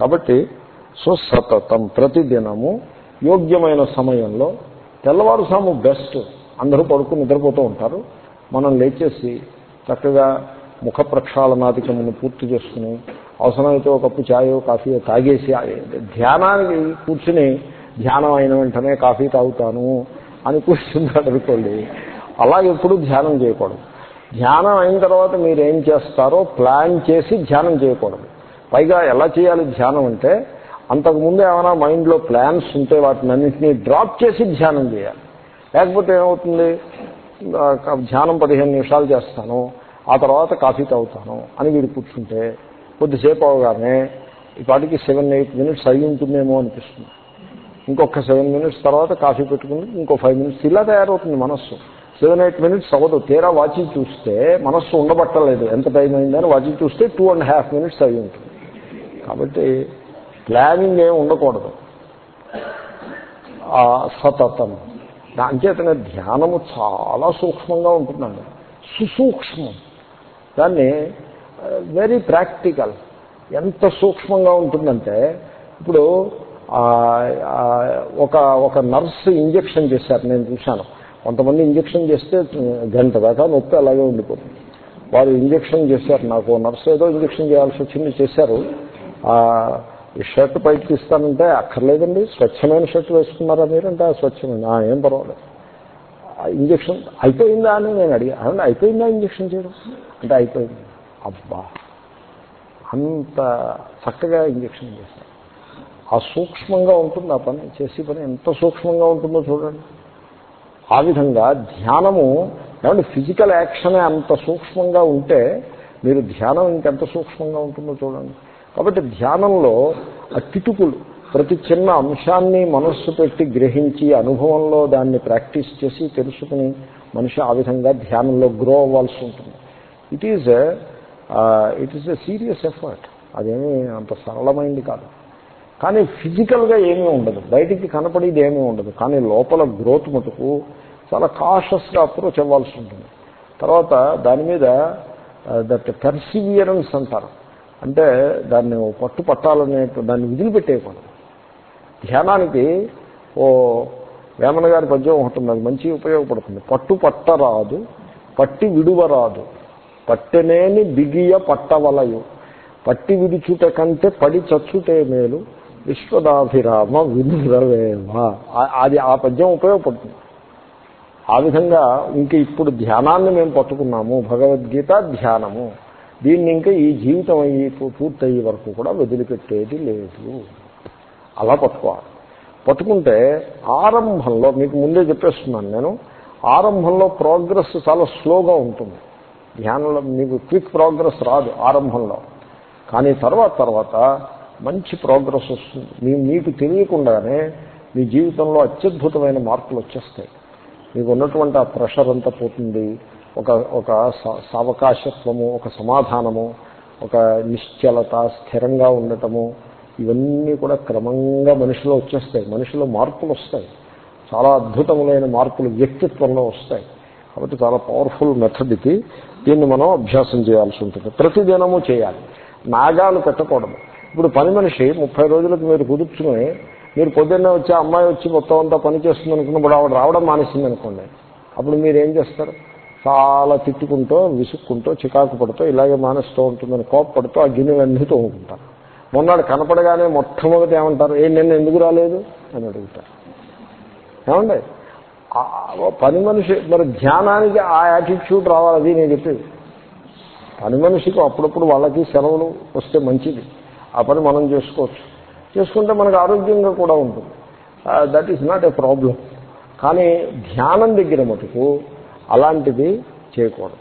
కాబట్టి సో సతతం ప్రతిదినము యోగ్యమైన సమయంలో తెల్లవారుసాము బెస్ట్ అందరూ పడుకుని నిద్రపోతూ ఉంటారు. మనం లేచేసి చక్కగా ముఖ ప్రక్షాళనాధికమును పూర్తి చేసుకుని అవసరమైతే ఒక కప్పు ఛాయో కాఫీయో తాగేసి ధ్యానానికి కూర్చుని ధ్యానం అయిన వెంటనే కాఫీ తాగుతాను అని కూర్చున్నాడు అనుకోండి. అలా ఎప్పుడు ధ్యానం చేయకూడదు. ధ్యానం అయిన తర్వాత మీరు ఏం చేస్తారో ప్లాన్ చేసి ధ్యానం చేయకూడదు. పైగా ఎలా చేయాలి ధ్యానం అంటే అంతకుముందు ఏమైనా మైండ్లో ప్లాన్స్ ఉంటే వాటిని అన్నింటినీ డ్రాప్ చేసి ధ్యానం చేయాలి. లేకపోతే ఏమవుతుంది? ధ్యానం పదిహేను నిమిషాలు చేస్తాను ఆ తర్వాత కాఫీ తాగుతాను అని వీడు కూర్చుంటే కొద్దిసేపు అవగానే ఇప్పటికి సెవెన్ ఎయిట్ మినిట్స్ అయి ఉంటుందేమో అనిపిస్తుంది. ఇంకొక సెవెన్ మినిట్స్ తర్వాత కాఫీ పెట్టుకుని ఇంకో ఫైవ్ మినిట్స్ ఇలా తయారవుతుంది మనస్సు. సెవెన్ ఎయిట్ మినిట్స్ అవ్వదు. తీరా వాచి చూస్తే మనస్సు ఉండబట్టలేదు. ఎంత టైం అయిందని వాచి చూస్తే టూ అండ్ హాఫ్ మినిట్స్ అయి ఉంటుంది. కాబట్టి ప్లానింగ్ ఏమి ఉండకూడదు. ఆ సతతం. దాంచేతనే ధ్యానము చాలా సూక్ష్మంగా ఉంటుందండి. సుసూక్ష్మం. దాన్ని వెరీ ప్రాక్టికల్ ఎంత సూక్ష్మంగా ఉంటుందంటే ఇప్పుడు ఒక ఒక నర్సు ఇంజెక్షన్ చేశారు నేను చూశాను. కొంతమంది ఇంజక్షన్ చేస్తే గంట దాకా నొప్పి అలాగే ఉండిపోతుంది. వారు ఇంజెక్షన్ చేశారు నాకు నర్స్ ఏదో ఇంజక్షన్ చేయాల్సి వచ్చింది చేశారు. షర్ట్ పైకి తీస్తానంటే అక్కర్లేదండి. స్వచ్ఛమైన షర్ట్ వేసుకున్నారా మీరంటే స్వచ్ఛమైన ఏం పర్వాలేదు. ఆ ఇంజెక్షన్ అయిపోయిందా అని నేను అడిగా. అవును అయిపోయిందా ఇంజక్షన్ చేయడం? అంటే అయిపోయింది. అబ్బా అంత చక్కగా ఇంజెక్షన్ చేస్తాను ఆ సూక్ష్మంగా ఉంటుంది ఆ పని చేసే పని ఎంత సూక్ష్మంగా ఉంటుందో చూడండి. ఆ విధంగా ధ్యానము ఏమంటే ఫిజికల్ యాక్షనే అంత సూక్ష్మంగా ఉంటే మీరు ధ్యానం ఇంకెంత సూక్ష్మంగా ఉంటుందో చూడండి. కాబట్టి ధ్యానంలో ఆ కిటుకులు ప్రతి చిన్న అంశాన్ని మనస్సు పెట్టి గ్రహించి అనుభవంలో దాన్ని ప్రాక్టీస్ చేసి తెలుసుకుని మనిషి ఆ విధంగా ధ్యానంలో గ్రో అవ్వాల్సి ఉంటుంది. It is it is a serious effort అదేమీ అంత సరళమైంది కాదు. కానీ ఫిజికల్గా ఏమీ ఉండదు. బయటికి కనపడేది ఏమీ ఉండదు. కానీ లోపల గ్రోత్ మటుకు చాలా కాషస్గా అప్రోచ్ అవ్వాల్సి ఉంటుంది. తర్వాత దాని మీద దట్ పెర్సివియరెన్స్ అంటారు. అంటే దాన్ని ఓ పట్టు పట్టాలనే దాన్ని వదిలిపెట్టేయకూడదు ధ్యానానికి ఓ వేమన గారి పద్యం ఒకటి అది మంచి ఉపయోగపడుతుంది. పట్టు పట్టరాదు పట్టి విడువరాదు. పట్టెనేని బిగియ పట్టవలయు. పట్టి విడుచుట కంటే పడి చచ్చుటే మేలు. విశ్వదాభిరామ వినురవేమ అది ఆ పద్యం ఉపయోగపడుతుంది. ఆ విధంగా ఇంక ఇప్పుడు ధ్యానాన్ని మేము పట్టుకున్నాము. భగవద్గీత ధ్యానము. దీన్ని ఇంకా ఈ జీవితం అయ్యి పూర్తయ్యే వరకు కూడా వదిలిపెట్టేది లేదు. అలా పట్టుకోవాలి. పట్టుకుంటే ఆరంభంలో మీకు ముందే చెప్పేస్తున్నాను నేను ఆరంభంలో ప్రోగ్రెస్ చాలా స్లోగా ఉంటుంది. ధ్యానంలో మీకు క్విక్ ప్రోగ్రెస్ రాదు ఆరంభంలో. కానీ తర్వాత తర్వాత మంచి ప్రోగ్రెస్ వస్తుంది. మీ మీకు తెలియకుండానే మీ జీవితంలో అత్యద్భుతమైన మార్పులు వచ్చేస్తాయి. మీకు ఉన్నటువంటి ఆ ప్రెషర్ అంతా పోతుంది. ఒక ఒక సావకాశత్వము ఒక సమాధానము ఒక నిశ్చలత స్థిరంగా ఉండటము ఇవన్నీ కూడా క్రమంగా మనిషిలో వచ్చేస్తాయి. మనిషిలో మార్పులు వస్తాయి. చాలా అద్భుతములైన మార్పులు వ్యక్తిత్వంలో వస్తాయి. కాబట్టి చాలా పవర్ఫుల్ మెథడ్ ఇది. దీన్ని మనం అభ్యాసం చేయాల్సి ఉంటుంది. ప్రతిదినము చేయాలి. నాగాలు పెట్టకూడదు. ఇప్పుడు పని మనిషి ముప్పై రోజులకు మీరు కుదుర్చుకుని మీరు పొద్దున్నే వచ్చి ఆ అమ్మాయి వచ్చి మొత్తం అంతా పని చేస్తుంది అనుకున్నప్పుడు ఆవిడ రావడం మానేసింది అనుకోండి అప్పుడు మీరు ఏం చేస్తారు? చాలా తిట్టుకుంటూ విసుక్కుంటూ చికాకు పడుతూ ఇలాగే మానేస్తూ ఉంటుందని కోపపడుతూ ఆ గిన్నెలన్నీ తోముకుంటారు మొన్నాడు కనపడగానే మొట్టమొదటి ఏమంటారు? ఏ నిన్న ఎందుకు రాలేదు? అని అడుగుతారు. ఏమండి? పని మనిషి మరి ధ్యానానికి ఆ యాటిట్యూడ్ రావాలి అది నేను చెప్పేది. పని మనిషికి అప్పుడప్పుడు వాళ్ళకి సెలవులు వస్తే మంచిది. ఆ పని మనం చేసుకోవచ్చు. చేసుకుంటే మనకు ఆరోగ్యంగా కూడా ఉంటుంది. That is not a problem కానీ ధ్యానం దగ్గర మటుకు అలాంటిది చేయకూడదు.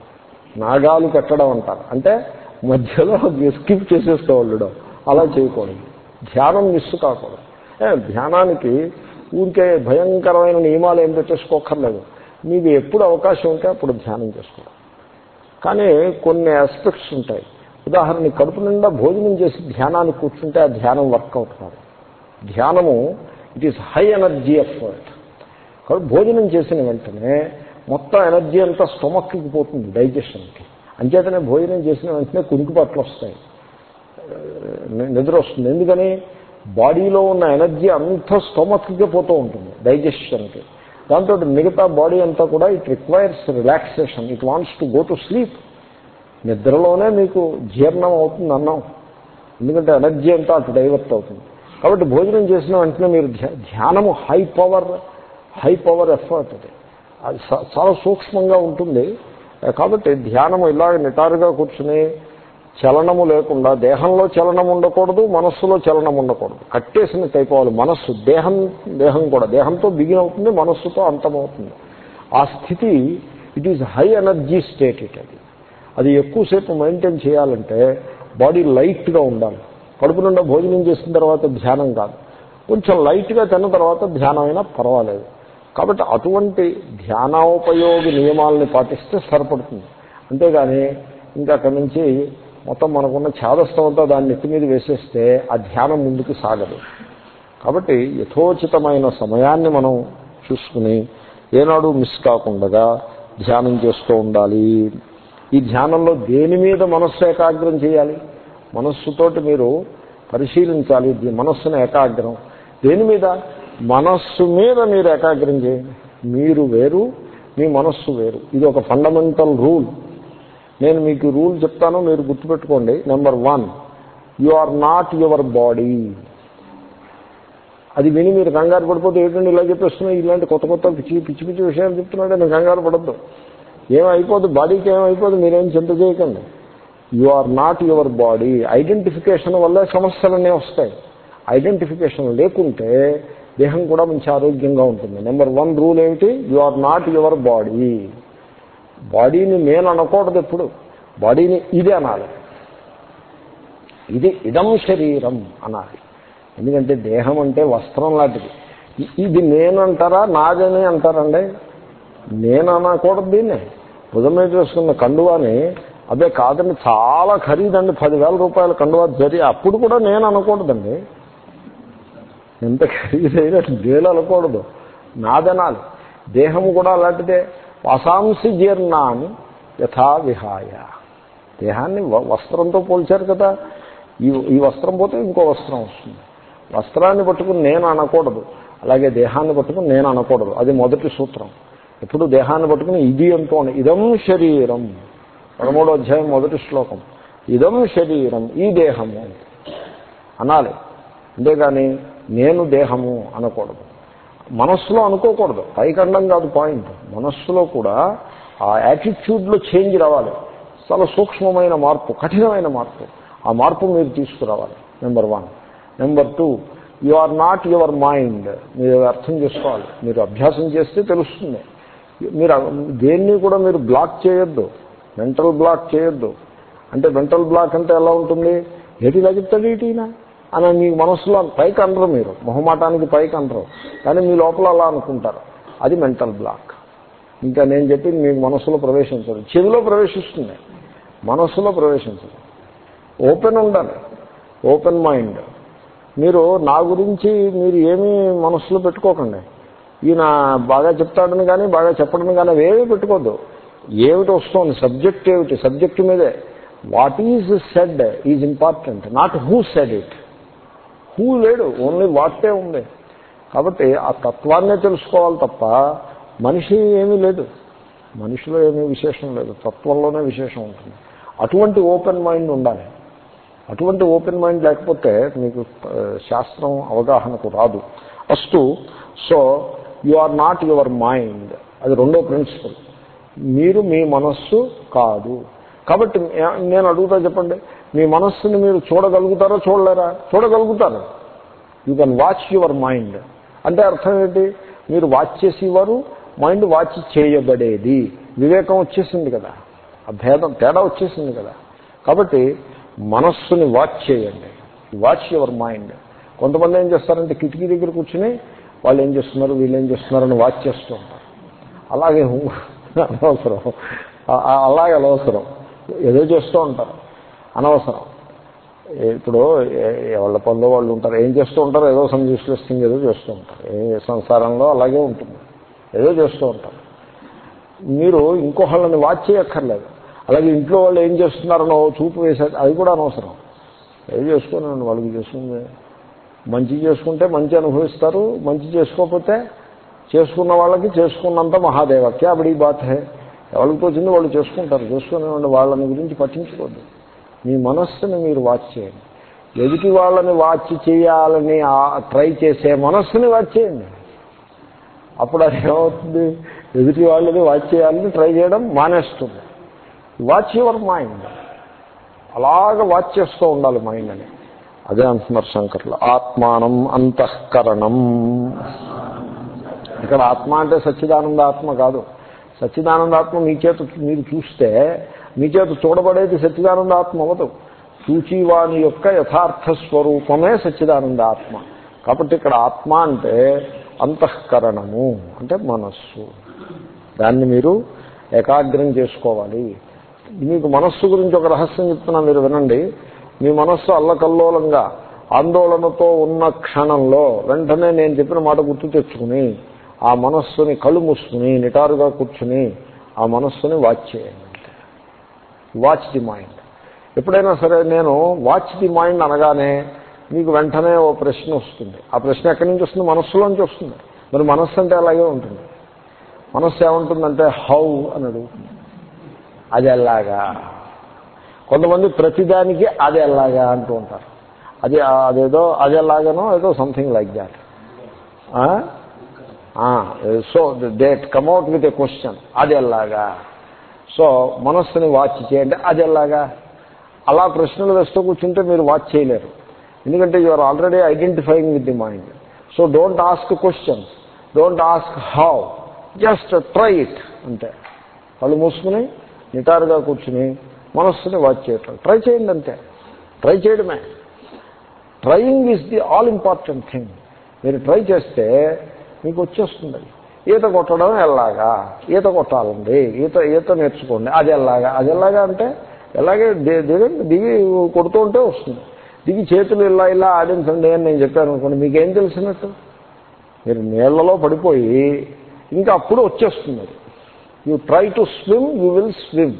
నాగాలు పెట్టడం అంటారు. అంటే మధ్యలో స్కిప్ చేసేస్తూ ఉండడం అలా చేయకూడదు. ధ్యానం మిస్ కాకూడదు. ధ్యానానికి ఊరికే భయంకరమైన నియమాలు ఏం పెట్టేసుకోకర్లేదు మీకు ఎప్పుడు అవకాశం ఉంటే అప్పుడు ధ్యానం చేసుకోవడం కానీ కొన్ని ఆస్పెక్ట్స్ ఉంటాయి. ఉదాహరణ కడుపు నిండా భోజనం చేసి ధ్యానాన్ని కూర్చుంటే ఆ ధ్యానం వర్కౌట్ కాదు. ధ్యానము it is high energy effort కాబట్టి భోజనం చేసిన వెంటనే మొత్తం ఎనర్జీ అంతా స్టొమక్కి పోతుంది డైజెషన్కి. అంచేతనే భోజనం చేసిన వెంటనే కునికిపట్లు వస్తాయి. నిద్ర వస్తుంది. ఎందుకని? బాడీలో ఉన్న ఎనర్జీ అంతా స్టొమక్కి పోతూ ఉంటుంది డైజెషన్కి. దాంతో మిగతా బాడీ అంతా కూడా it requires relaxation. It wants to go to sleep. నిద్రలోనే మీకు జీర్ణం అవుతుంది అన్నం. ఎందుకంటే ఎనర్జీ అంతా అటు డైవర్ట్ అవుతుంది. కాబట్టి భోజనం చేసిన వెంటనే మీరు ధ్యానము high power high power effort అది. చాలా సూక్ష్మంగా ఉంటుంది. కాబట్టి ధ్యానము ఇలాగ నిటారుగా కూర్చుని చలనము లేకుండా దేహంలో చలనం ఉండకూడదు మనస్సులో చలనం ఉండకూడదు. కట్టేసినట్టు అయిపోవాలి మనస్సు. దేహం దేహం కూడా. దేహంతో బిగినవుతుంది మనస్సుతో అంతమవుతుంది. ఆ స్థితి it is high energy state it అది అది ఎక్కువసేపు మెయింటైన్ చేయాలంటే బాడీ లైట్గా ఉండాలి. కడుపు నిండా భోజనం చేసిన తర్వాత ధ్యానం కాదు. కొంచెం లైట్గా తిన్న తర్వాత ధ్యానం అయినా పర్వాలేదు. కాబట్టి అటువంటి ధ్యానోపయోగి నియమాలని పాటిస్తే సరిపడుతుంది. అంతేగాని ఇంకా అక్కడి నుంచి మొత్తం మనకున్న ఛాదస్థం అంతా దాన్ని నెత్తి మీద వేసేస్తే ఆ ధ్యానం ముందుకు సాగదు. కాబట్టి యథోచితమైన సమయాన్ని మనం చూసుకుని ఏనాడు మిస్ కాకుండా ధ్యానం చేస్తూ ఉండాలి. ఈ ధ్యానంలో దేని మీద మనస్సు ఏకాగ్రం చేయాలి? మనస్సుతోటి మీరు పరిశీలించాలి. మనస్సును ఏకాగ్రం. దేని మీద? మనస్సు మీద మీరు ఏకాగ్రం చేయండి. మీరు వేరు మీ మనస్సు వేరు. ఇది ఒక ఫండమెంటల్ రూల్ నేను మీకు రూల్ చెప్తాను మీరు గుర్తుపెట్టుకోండి. Number one you are not your body అది విని మీరు కంగారు పడిపోతే ఏంటంటే ఇలా చెప్పేస్తున్నాయి ఇలాంటి కొత్త కొత్త పిచ్చి పిచ్చి పిచ్చి విషయాలు చెప్తున్నాడే నేను కంగారు పడద్దు. ఏమైపోదు బాడీకి ఏమైపోదు మీరేం చింత చేయకండి. You are not your body identification వల్ల సమస్యలన్నీ వస్తాయి. ఐడెంటిఫికేషన్ లేకుంటే దేహం కూడా మంచి ఆరోగ్యంగా ఉంటుంది. నెంబర్ వన్ రూల్ ఏమిటి? You are not your body బాడీని నేను అనకూడదు ఎప్పుడు. బాడీని ఇది అనాలి. ఇది ఇదం శరీరం అనాలి. ఎందుకంటే దేహం అంటే వస్త్రం లాంటిది. ఇది నేను అంటారా? నాదని అంటారండి. నేను అనకూడదు దీన్ని. భుజం మీద వేసుకున్న కండువాని అదే కాదండి చాలా ఖరీదండి. పదివేల రూపాయల కండువా జరి అప్పుడు కూడా నేను అనకూడదండి. ఎంత ఖరీదైన వేలు అనకూడదు నాదనాలి. దేహము కూడా అలాంటిదే. వాసాంసి జీర్ణాన్ని యథా విహాయ. దేహాన్ని వస్త్రంతో పోల్చారు కదా. ఈ ఈ వస్త్రం పోతే ఇంకో వస్త్రం వస్తుంది. వస్త్రాన్ని పట్టుకుని నేను అనకూడదు. అలాగే దేహాన్ని పట్టుకుని నేను అనకూడదు. అది మొదటి సూత్రం. ఎప్పుడు దేహాన్ని పట్టుకుని ఇది అంటూ ఇదం శరీరం. పదమూడో అధ్యాయం మొదటి శ్లోకం. ఇదం శరీరం ఈ దేహము. అనాలి. అంతేగాని నేను దేహము అనకూడదు. మనస్సులో అనుకోకూడదు. పైకండం కాదు పాయింట్. మనస్సులో కూడా ఆ యాటిట్యూడ్లో చేంజ్ రావాలి. చాలా సూక్ష్మమైన మార్పు కఠినమైన మార్పు. ఆ మార్పు మీరు తీసుకురావాలి. Number one number two you are not your mind మీరు అర్థం చేసుకోవాలి. మీరు అభ్యాసం చేస్తే తెలుస్తుంది. మీరు దేన్ని కూడా మీరు బ్లాక్ చేయొద్దు. మెంటల్ బ్లాక్ చేయొద్దు. అంటే మెంటల్ బ్లాక్ అంటే ఎలా ఉంటుంది? ఏటి ఇలా చెప్తాడు ఈటీనా అని మీ మనసులో పైకి అనరు మీరు. మొహమాటానికి పైకి అనరు. కానీ మీ లోపల అలా అనుకుంటారు. అది మెంటల్ బ్లాక్. ఇంకా నేను చెప్పింది మీకు మనసులో ప్రవేశించదు చెవిలో ప్రవేశిస్తుంది. మనస్సులో ప్రవేశించదు ఓపెన్ ఉండాలి. Open mind. మీరు నా గురించి మీరు ఏమీ మనస్సులో పెట్టుకోకండి. ఈయన బాగా చెప్తాడని కానీ బాగా చెప్పడని కానీ అవేమీ పెట్టుకోద్దు. ఏమిటి వస్తుంది? సబ్జెక్ట్ ఏమిటి? సబ్జెక్ట్ మీదే. What is said is important not who said it who లేడు ఓన్లీ వాటే ఉంది. కాబట్టి ఆ తత్వాన్నే తెలుసుకోవాలి తప్ప మనిషి ఏమీ లేదు. మనిషిలో ఏమీ విశేషం లేదు. తత్వంలోనే విశేషం ఉంటుంది. అటువంటి ఓపెన్ మైండ్ ఉండాలి. అటువంటి ఓపెన్ మైండ్ లేకపోతే మీకు శాస్త్రం అవగాహనకు రాదు. అస్తు so you are not your mind. అది రెండో ప్రిన్సిపల్. మీరు మీ మనస్సు కాదు. కాబట్టి నేను అడుగుతా చెప్పండి. మీ మనస్సుని మీరు చూడగలుగుతారా చూడలేరా చూడగలుగుతారు you can watch your mind అంటే అర్థం ఏంటి మీరు వాచ్ చేసేవారు మైండ్ వాచ్ చేయబడేది వివేకం వచ్చేసింది కదా ఆ భేదం తేడా వచ్చేసింది కదా కాబట్టి మనస్సుని వాచ్ చేయండి వాచ్ యువర్ మైండ్ కొంతమంది ఏం చేస్తారంటే కిటికీ దగ్గర కూర్చుని వాళ్ళు ఏం చేస్తున్నారు వీళ్ళు ఏం చేస్తున్నారని వాచ్ చేస్తూ ఉంటారు అలాగే అనవసరం అలాగే అనవసరం ఏదో చేస్తూ ఉంటారు అనవసరం. ఇప్పుడు ఎవరి పనులు వాళ్ళు ఉంటారు. ఏం చేస్తూ ఉంటారు ఏదో సమ్ యూస్లెస్ థింగ్ ఏదో చేస్తూ ఉంటారు. ఏ సంసారంలో అలాగే ఉంటుంది. ఏదో చేస్తూ ఉంటారు. మీరు ఇంకొకళ్ళని వాచ్ చేయక్కర్లేదు. అలాగే ఇంట్లో వాళ్ళు ఏం చేస్తున్నారనో చూపు వేసారు అది కూడా అనవసరం. ఏది చేసుకోనండి? వాళ్ళకి చేసుకుంది మంచి చేసుకుంటే మంచి అనుభవిస్తారు. మంచి చేసుకోకపోతే చేసుకున్న వాళ్ళకి చేసుకున్నంత మహాదేవ క్యాబడి బాత్ హే ఎవరికి తోచింది వాళ్ళు చేసుకుంటారు. చేసుకునే వాళ్ళని గురించి పట్టించుకోద్దు మీ మనస్సుని మీరు వాచ్ చేయండి. ఎదుటి వాళ్ళని వాచ్ చేయాలని ట్రై చేసే మనస్సుని వాచ్ చేయండి. అప్పుడు అది ఏమవుతుంది? ఎదుటి వాళ్ళని వాచ్ చేయాలని ట్రై చేయడం మానేస్తుంది. Watch your mind. అలాగ వాచ్ చేస్తూ ఉండాలి మైండ్ అని అదే అంటున్నారు శంకర్లు. ఆత్మానం అంతఃకరణం. ఇక్కడ ఆత్మ అంటే సచ్చిదానంద ఆత్మ కాదు. సచ్చిదానందాత్మ మీ చేత మీరు చూస్తే మీ చేత చూడబడేది సచ్చిదానంద ఆత్మ అవ్వదు. చూచివాని యొక్క యథార్థ స్వరూపమే సచ్చిదానంద ఆత్మ. కాబట్టి ఇక్కడ ఆత్మ అంటే అంతఃకరణము అంటే మనస్సు. దాన్ని మీరు ఏకాగ్రం చేసుకోవాలి. మీకు మనస్సు గురించి ఒక రహస్యం చెప్తున్నా మీరు వినండి. మీ మనస్సు అల్లకల్లోలంగా ఆందోళనతో ఉన్న క్షణంలో వెంటనే నేను చెప్పిన మాట గుర్తు తెచ్చుకుని ఆ మనస్సుని కళ్ళు మూసుకుని నిటారుగా కూర్చుని ఆ మనస్సుని వాచ్ చేయండి. Watch the mind. ఎప్పుడైనా సరే నేను వాచ్ ది మైండ్ అనగానే మీకు వెంటనే ఓ ప్రశ్న వస్తుంది. ఆ ప్రశ్న ఎక్కడి నుంచి వస్తుంది? మనస్సులోంచి వస్తుంది. మరి మనస్సు అంటే అలాగే ఉంటుంది. మనస్సు ఏముంటుందంటే హౌ అని అడుగుతుంది. అది ఎలాగా? కొంతమంది ప్రతిదానికి అది ఎలాగా? అంటూ ఉంటారు. అది అదేదో అది ఎలాగనో ఏదో something like that so they'd come at with a question అది ఎలాగా? సో మనస్సుని వాచ్ చేయండి. అది ఎలాగా? అలా ప్రశ్నలు వేస్తూ కూర్చుంటే మీరు వాచ్ చేయలేరు. ఎందుకంటే you are already identifying with the mind so don't ask questions don't ask how just try it అంతే. వాళ్ళు మూసుకుని నిటారుగా కూర్చుని మనస్సుని వాచ్ చేయటం. ట్రై చేయండి అంతే. ట్రై చేయడమే. Trying is the all important thing మీరు ట్రై చేస్తే మీకు వచ్చేస్తుంది. ఈత కొట్టడం ఎలాగా? ఈత కొట్టాలండి. ఈత ఈత నేర్చుకోండి. అది ఎలాగా? అది ఎలాగా అంటే ఎలాగే దిగండి దిగి కొడుతూ ఉంటే వస్తుంది. దిగి చేతులు ఇలా ఇలా ఆడించండి అని నేను చెప్పాను అనుకోండి మీకేం తెలిసినట్టు? మీరు నీళ్ళలో పడిపోయి ఇంకా అప్పుడు వచ్చేస్తుంది you try to swim you will swim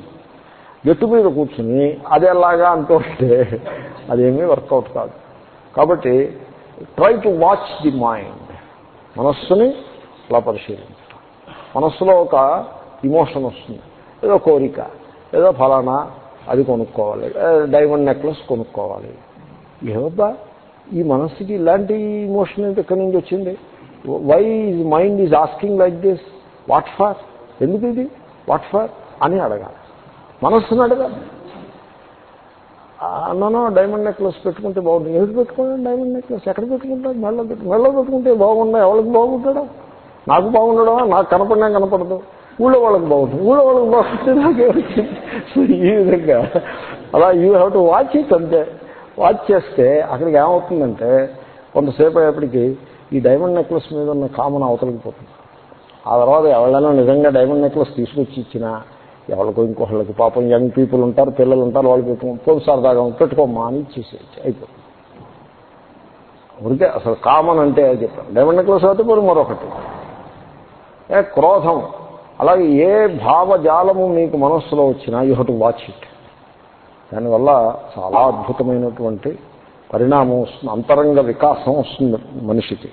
గట్టు మీద కూర్చుని అది ఎలాగా అంటుంటే అదేమీ వర్కౌట్ కాదు. కాబట్టి try to watch the mind మనస్సుని అలా పరిశీలించడం మనస్సులో ఒక ఇమోషన్ వస్తుంది. ఏదో కోరిక ఏదో ఫలానా అది కొనుక్కోవాలి. డైమండ్ నెక్లెస్ కొనుక్కోవాలి. ఏమబ్బా ఈ మనస్సుకి ఇలాంటి ఇమోషన్ ఎక్కడి నుంచి వచ్చింది? Why is mind is asking like this what for ఎందుకు ఇది? వాట్ ఫార్ అని అడగాలి. మనస్సును అడగాలి. అన్ననో డైమండ్ నెక్లెస్ పెట్టుకుంటే బాగుంటుంది. ఎవరు పెట్టుకోండి డైమండ్ నెక్లెస్ ఎక్కడ పెట్టుకుంటాడు మెళ్ళ పెట్టు మెళ్ళ పెట్టుకుంటే బాగుందా? ఎవరికి బాగుంటాడా? నాకు బాగుండడం నాకు కనపడినా కనపడదు. ఊళ్ళో వాళ్ళకి బాగుంటుంది. ఊళ్ళో వాళ్ళకి బాగుంటుంది. నాకే సో ఈ విధంగా. అలా you have to watch it అంతే. వాచ్ చేస్తే అక్కడికి ఏమవుతుందంటే కొంతసేపు అయ్యేప్పటికీ ఈ డైమండ్ నెక్లెస్ మీద ఉన్న కామన్ అవతలకి పోతుంది. ఆ తర్వాత ఎవరైనా నిజంగా డైమండ్ నెక్లెస్ తీసుకొచ్చి ఇచ్చినా ఎవరికో ఇంకొకళ్ళకి పాపం యంగ్ పీపుల్ ఉంటారు పిల్లలు ఉంటారు వాళ్ళు పెట్టుకో సరదాగా పెట్టుకోమ్మా అని ఇచ్చేసి అయిపోతుంది. ఊరికే అసలు కామన్ అంటే చెప్పాను. డైమండ్ నెక్లెస్ అయితే మరి మరొకటి. క్రోధం. అలాగే ఏ భావజాలము మీకు మనస్సులో వచ్చినా you have to watch it. దానివల్ల చాలా అద్భుతమైనటువంటి పరిణామం వస్తుంది అంతరంగ వికాసం వస్తుంది మనిషికి.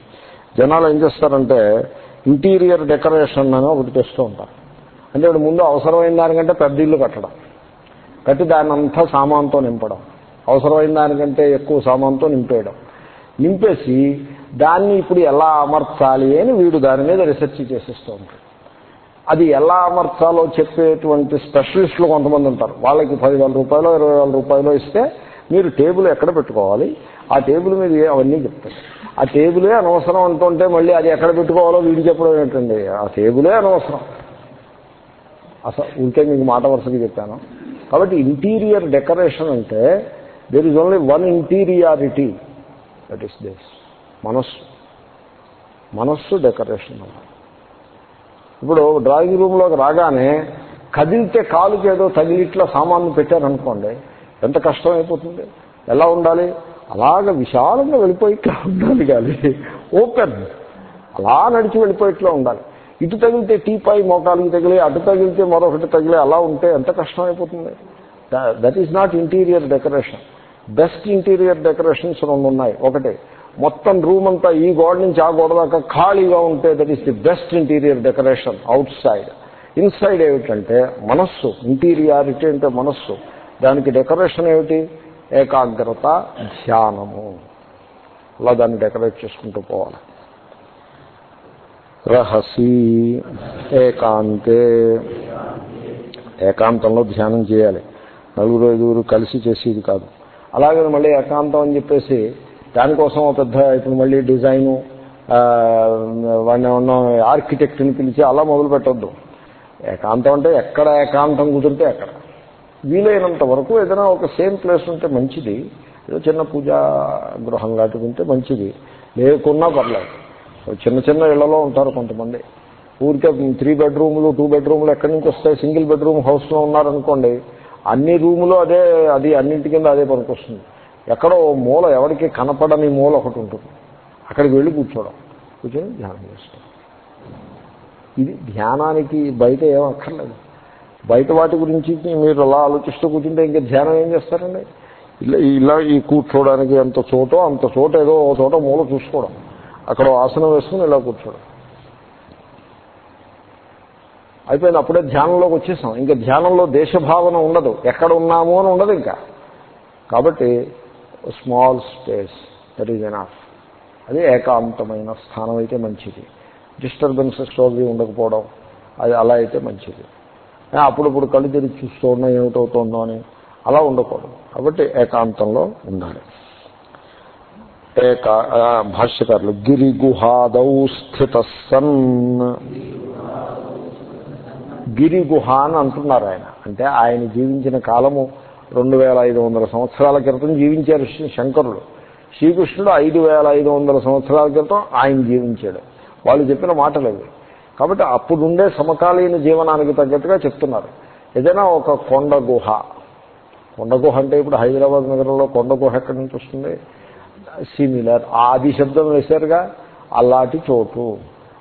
జనాలు ఏం చేస్తారంటే ఇంటీరియర్ డెకరేషన్ అని ఒకటి తెస్తూ ఉంటారు. అంటే ముందు అవసరమైన దానికంటే పెద్ద ఇల్లు కట్టడం కట్టి దాన్ని అంతా సామాన్తో నింపడం అవసరమైన దానికంటే ఎక్కువ సామాన్తో నింపేయడం. నింపేసి దాన్ని ఇప్పుడు ఎలా అమర్చాలి అని వీడు దాని మీద రీసెర్చ్ చేసేస్తూ ఉంటాడు. అది ఎలా అమర్చాలో చెప్పేటువంటి స్పెషలిస్టులు కొంతమంది ఉంటారు. వాళ్ళకి పదివేల రూపాయలు ఇరవై వేల రూపాయలు ఇస్తే మీరు టేబుల్ ఎక్కడ పెట్టుకోవాలి? ఆ టేబుల్ మీద అవన్నీ చెప్తారు. ఆ టేబులే అనవసరం అంటుంటే మళ్ళీ అది ఎక్కడ పెట్టుకోవాలో వీడు చెప్పడం ఏంటండి? ఆ టేబులే అనవసరం. అసలు ఉంటే మీకు మాట వరుసగా చెప్పాను. కాబట్టి ఇంటీరియర్ డెకరేషన్ అంటే there is only one interiority that is this మనస్సు. మనస్సు డెకరేషన్ ఇప్పుడు డ్రాయింగ్ రూమ్లోకి రాగానే కదిలితే కాలుకి ఏదో తగిలిట్లా సామాన్లు పెట్టారనుకోండి ఎంత కష్టం అయిపోతుంది ఎలా ఉండాలి? అలాగ విశాలంగా వెళ్ళిపోయి ఇట్లా ఉండాలి కానీ ఓపెన్. అలా నడిచి వెళ్ళిపోయిట్లా ఉండాలి. ఇటు తగిలితే టీపాయి మోకాలికి తగిలి అటు తగిలితే మరొకటి తగిలి అలా ఉంటే ఎంత కష్టం అయిపోతుంది that is not interior decoration best interior decorations రెండు ఉన్నాయి. ఒకటి మొత్తం రూమ్ అంతా ఈ గోడ నుంచి ఆ గోడ దాకా ఖాళీగా ఉంటే that is the best interior decoration outside inside ఏమిటంటే మనస్సు ఇంటీరియారిటీ అంటే మనస్సు. దానికి డెకరేషన్ ఏమిటి? ఏకాగ్రత ధ్యానము. అలా దాన్ని డెకరేట్ చేసుకుంటూ పోవాలి. రహసి ఏకాంతే. ఏకాంతంలో ధ్యానం చేయాలి. నలుగురు ఐదుగురు కలిసి చేసేది కాదు. అలాగే మళ్ళీ ఏకాంతం అని చెప్పేసి దానికోసం పెద్ద ఇప్పుడు మళ్ళీ డిజైను వాడిని ఏమన్నా ఆర్కిటెక్ట్ని పిలిచి అలా మొదలు పెట్టద్దు. ఏకాంతం అంటే ఎక్కడ ఏకాంతం కుదిరితే అక్కడ. వీలైనంత వరకు ఏదైనా ఒక సేమ్ ప్లేస్ ఉంటే మంచిది ఏదో చిన్న పూజా గృహం లాంటిది ఉంటే మంచిది. లేకున్నా పర్లేదు. చిన్న చిన్న ఇళ్ళలో ఉంటారు కొంతమంది. ఊరికే త్రీ బెడ్రూమ్లు టూ బెడ్రూమ్లు ఎక్కడి నుంచి వస్తాయి? సింగిల్ బెడ్రూమ్ హౌస్లో ఉన్నారనుకోండి అన్ని రూములు అదే అది అన్నింటి కింద అదే పనికొస్తుంది ఎక్కడో మూల ఎవరికి కనపడని మూల ఒకటి ఉంటుంది. అక్కడికి వెళ్ళి కూర్చోవడం. కూర్చొని ధ్యానం చేస్తాం. ఇది ధ్యానానికి బయట ఏం అక్కర్లేదు. బయట వాటి గురించి మీరు అలా ఆలోచిస్తూ కూర్చుంటే ఇంకా ధ్యానం ఏం చేస్తారండి? ఇలా ఇలా ఈ కూర్చోవడానికి ఎంత చోటో అంత చోట ఏదో ఒక చోట మూల చూసుకోవడం. అక్కడ ఆసనం వేసుకుని ఇలా కూర్చోవడం. అయిపోయింది అప్పుడే ధ్యానంలోకి వచ్చేసాం. ఇంకా ధ్యానంలో దేశభావన ఉండదు. ఎక్కడ ఉన్నాము అని ఉండదు ఇంకా. కాబట్టి small space that is enough అది ఏకాంతమైన స్థానం అయితే మంచిది. డిస్టర్బెన్సెస్ అవి ఉండకపోవడం అది అలా అయితే మంచిది. అప్పుడప్పుడు కళ్ళు తిరిగి చూస్తూ ఉన్నా ఏమిటవుతుందో అని అలా ఉండకూడదు. కాబట్టి ఏకాంతంలో ఉండాలి. ఏకా భాష్యకారులు గిరి గుహాదౌ స్థిత సన్. గిరి గుహ అని అంటున్నారు ఆయన. అంటే ఆయన జీవించిన కాలము రెండు వేల ఐదు వందల సంవత్సరాల క్రితం జీవించారు శంకరుడు శ్రీకృష్ణుడు ఐదు వేల ఐదు వందల సంవత్సరాల క్రితం ఆయన జీవించాడు. వాళ్ళు చెప్పిన మాటలేవి కాబట్టి అప్పుడుండే సమకాలీన జీవనానికి తగ్గట్టుగా చెప్తున్నారు. ఏదైనా ఒక కొండ గుహ. కొండ గుహ అంటే ఇప్పుడు హైదరాబాద్ నగరంలో కొండ గుహ ఎక్కడి నుంచి వస్తుంది? సిమిలర్. ఆది శబ్దం వేశారుగా? అలాంటి చోటు.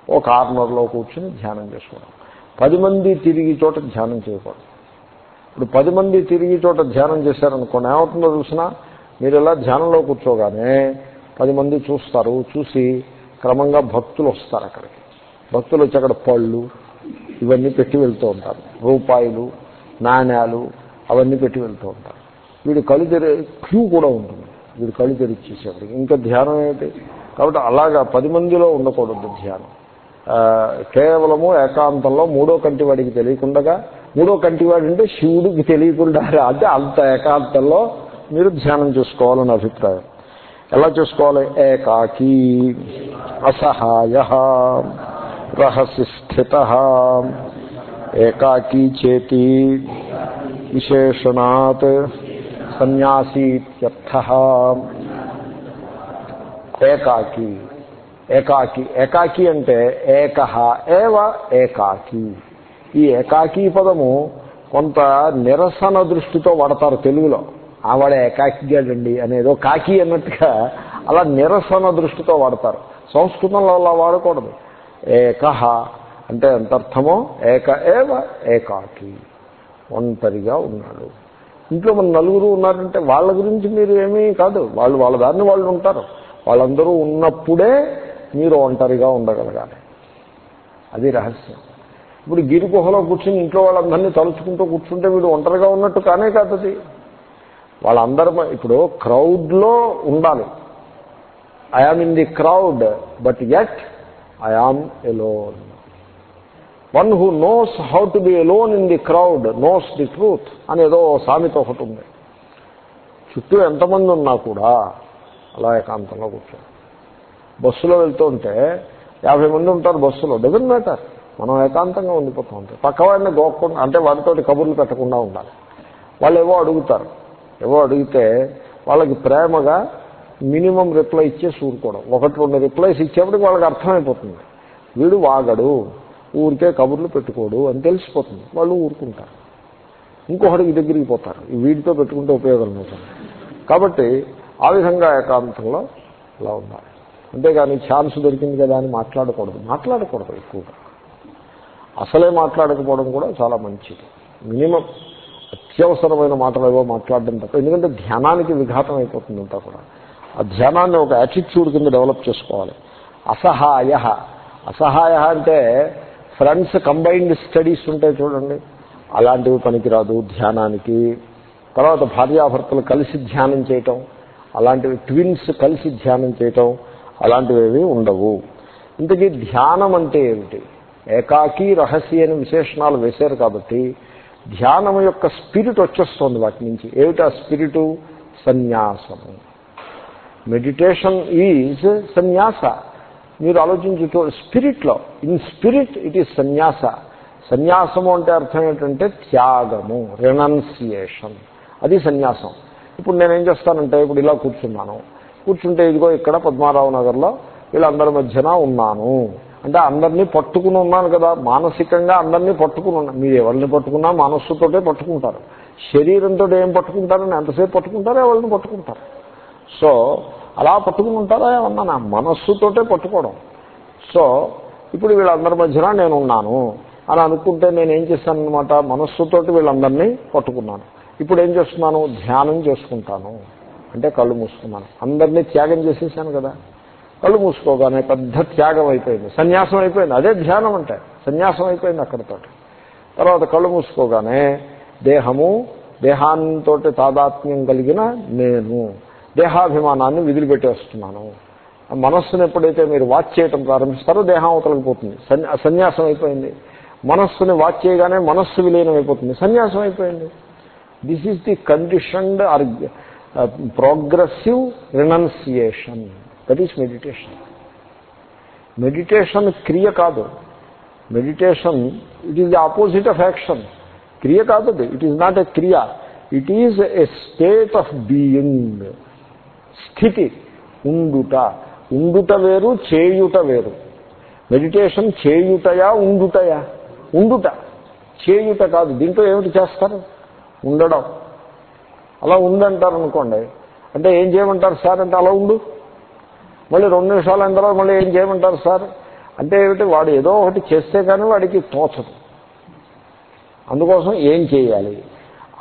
ఓ కార్నర్లో కూర్చుని ధ్యానం చేసుకోవడం. పది మంది తిరిగి చోట ధ్యానం చేయకూడదు. ఇప్పుడు పది మంది తిరిగి చోట ధ్యానం చేశారనుకోండి ఏమవుతుందో చూసినా? మీరు ఇలా ధ్యానంలో కూర్చోగానే పది మంది చూస్తారు చూసి క్రమంగా భక్తులు వస్తారు అక్కడికి. భక్తులు వచ్చి అక్కడ పళ్ళు ఇవన్నీ పెట్టి వెళ్తూ ఉంటారు. రూపాయలు నాణ్యాలు అవన్నీ పెట్టి వెళ్తూ ఉంటారు. వీడు కళ్ళు తెరి క్యూ కూడా ఉంటుంది. వీడు కళ్ళు తెరిచేసేప్పటికి ఇంకా ధ్యానం ఏమిటి? కాబట్టి అలాగా పది మందిలో ఉండకూడదు ధ్యానం. కేవలము ఏకాంతంలో మూడో కంటి వాడికి తెలియకుండా మూడో కంటివాడు అంటే శివుడికి తెలియకుండా అంటే అంత ఏకాంతంలో మీరు ధ్యానం చేసుకోవాలని అభిప్రాయం. ఎలా చూసుకోవాలి? ఏకాకి అసహాయ రహసి స్థిత ఏకాకీ చేతి విశేషణాత్ సన్యాసీత్యర్థ. ఏకాకి ఏకాకి ఏకాకి అంటే ఏక ఏవ ఏకాకి. ఈ ఏకాకి పదము కొంత నిరసన దృష్టితో వాడతారు తెలుగులో. ఆవాడ ఏకాకిగాడండి అనేదో కాకి అన్నట్టుగా అలా నిరసన దృష్టితో వాడతారు. సంస్కృతంలో అలా వాడకూడదు. ఏకహ అంటే ఎంతర్థమో ఏక ఏవ ఏకాకి ఒంటరిగా ఉన్నాడు. ఇంట్లో మన నలుగురు ఉన్నారంటే వాళ్ళ గురించి మీరు ఏమీ కాదు. వాళ్ళు వాళ్ళ దారిని వాళ్ళు ఉంటారు. వాళ్ళందరూ ఉన్నప్పుడే మీరు ఒంటరిగా ఉండగలగాలి. అది రహస్యం. ఇప్పుడు గిరి గుహలో కూర్చుని ఇంట్లో వాళ్ళందరినీ తలుచుకుంటూ కూర్చుంటే వీడు ఒంటరిగా ఉన్నట్టు కానే కాదు అది. వాళ్ళందరూ ఇప్పుడు క్రౌడ్లో ఉండాలి. I am in the crowd but yet I am alone one who knows how to be alone in the crowd knows the truth అనేదో సామెత ఒకటి ఉంది. చుట్టూ ఎంతమంది ఉన్నా కూడా అలా ఏకాంతంలో కూర్చోండి బస్సులో వెళ్తూ ఉంటే యాభై మంది ఉంటారు బస్సులో డజన్ మ్యాటర్ మనం ఏకాంతంగా ఉండిపోతూ ఉంటాం. పక్కవాడిని గోక్కుండా అంటే వాటితోటి కబుర్లు పెట్టకుండా ఉండాలి. వాళ్ళు ఏవో అడుగుతారు. ఏవో అడిగితే వాళ్ళకి ప్రేమగా మినిమం రిప్లై ఇచ్చే ఊరుకోవడం ఒకటి రెండు రిప్లైస్ ఇచ్చేప్పటికి వాళ్ళకి అర్థమైపోతుంది. వీడు వాగడు ఊరికే కబుర్లు పెట్టుకోడు అని తెలిసిపోతుంది. వాళ్ళు ఊరుకుంటారు. ఇంకొకటికి దగ్గరికి పోతారు. ఈ పెట్టుకుంటే ఉపయోగం అవుతుంది కాబట్టి ఆ విధంగా ఏకాంతంలో అలా ఉండాలి. అంతేగాని ఛాన్స్ దొరికింది కదా అని మాట్లాడకూడదు. మాట్లాడకూడదు ఎక్కువగా. అసలే మాట్లాడకపోవడం కూడా చాలా మంచిది. మినిమం అత్యవసరమైన మాటలు ఏవో మాట్లాడడం తప్ప ఎందుకంటే ధ్యానానికి విఘాతం అయిపోతుంది అంతా కూడా. ఆ ధ్యానాన్ని ఒక యాటిట్యూడ్ కింద డెవలప్ చేసుకోవాలి. అసహాయ. అసహాయ అంటే ఫ్రెండ్స్ కంబైన్డ్ స్టడీస్ ఉంటాయి చూడండి. అలాంటివి పనికిరాదు ధ్యానానికి. తర్వాత భార్యాభర్తలు కలిసి ధ్యానం చేయటం అలాంటివి ట్విన్స్ కలిసి ధ్యానం చేయటం అలాంటివి ఉండవు. ఇంతకీ ధ్యానం అంటే ఏమిటి? ఏకాకి రహస్య అని విశేషణాలు వేశారు కాబట్టి ధ్యానం యొక్క స్పిరిట్ వచ్చేస్తుంది వాటి నుంచి. ఏమిటి ఆ స్పిరిటు? సన్యాసము. మెడిటేషన్ ఈజ్ సన్యాస. మీరు ఆలోచించు స్పిరిట్లో ఇన్ స్పిరిట్ ఇట్ ఈజ్ సన్యాస. సన్యాసము అంటే అర్థం ఏంటంటే త్యాగము రెనౌన్సియేషన్. అది సన్యాసం. ఇప్పుడు నేనేం చేస్తానంటే ఇప్పుడు ఇలా కూర్చున్నాను. కూర్చుంటే ఇదిగో ఇక్కడ పద్మారావు నగర్లో వీళ్ళందరి మధ్యన ఉన్నాను. అంటే అందరినీ పట్టుకుని ఉన్నాను కదా మానసికంగా అందరినీ పట్టుకుని ఉన్నాను మీరు ఎవరిని పట్టుకున్నా మనస్సుతోటే పట్టుకుంటారు. శరీరంతో ఏం పట్టుకుంటారని ఎంతసేపు పట్టుకుంటారో ఎవరిని పట్టుకుంటారు. సో అలా పట్టుకుని ఉంటారా ఏమన్నా? నా మనస్సుతోటే పట్టుకోవడం. సో ఇప్పుడు వీళ్ళందరి మధ్యన నేను ఉన్నాను అని అనుకుంటే నేనేం ఏం చేశానమాట మనస్సుతోటి వీళ్ళందరినీ పట్టుకున్నాను. ఇప్పుడు ఏం చేస్తున్నాను? ధ్యానం చేసుకుంటాను. అంటే కళ్ళు మూసుకున్నాను. అందరినీ త్యాగం చేసేసాను కదా. కళ్ళు మూసుకోగానే పెద్ద త్యాగం అయిపోయింది. సన్యాసం అయిపోయింది. అదే ధ్యానం అంటే. సన్యాసం అయిపోయింది అక్కడితో తర్వాత కళ్ళు మూసుకోగానే దేహము దేహాంతో తాదాత్మ్యం కలిగిన నేను దేహాభిమానాన్ని వదిలిపెట్టేస్తున్నాను. మనస్సును ఎప్పుడైతే మీరు వాచ్ చేయటం ప్రారంభిస్తారో దేహం అవతలకిపోతుంది సన్యాసం అయిపోయింది. మనస్సుని వాచ్ చేయగానే మనస్సు విలీనం అయిపోతుంది. సన్యాసం అయిపోయింది. This is the conditioned or progressive renunciation that is meditation meditation క్రియ కాదు meditation it is the opposite of action క్రియ కాదు ఇట్ ఈజ్ నాట్ ఎ క్రియ it is a state of being స్థితి ఉండుట ఉండుట వేరు చేయుట వేరు మెడిటేషన్ చేయుటయా ఉండుటయా ఉండుట చేయుట కాదు దీంట్లో ఏమిటి చేస్తారు ఉండడం అలా ఉందంటారు అనుకోండి అంటే ఏం చేయమంటారు సార్ అంటే అలా ఉండు మళ్ళీ రెండు నిమిషాలు అయిన తర్వాత మళ్ళీ ఏం చేయమంటారు సార్? అంటే ఏమిటి? వాడు ఏదో ఒకటి చేస్తే కానీ వాడికి తోచదు. అందుకోసం ఏం చేయాలి?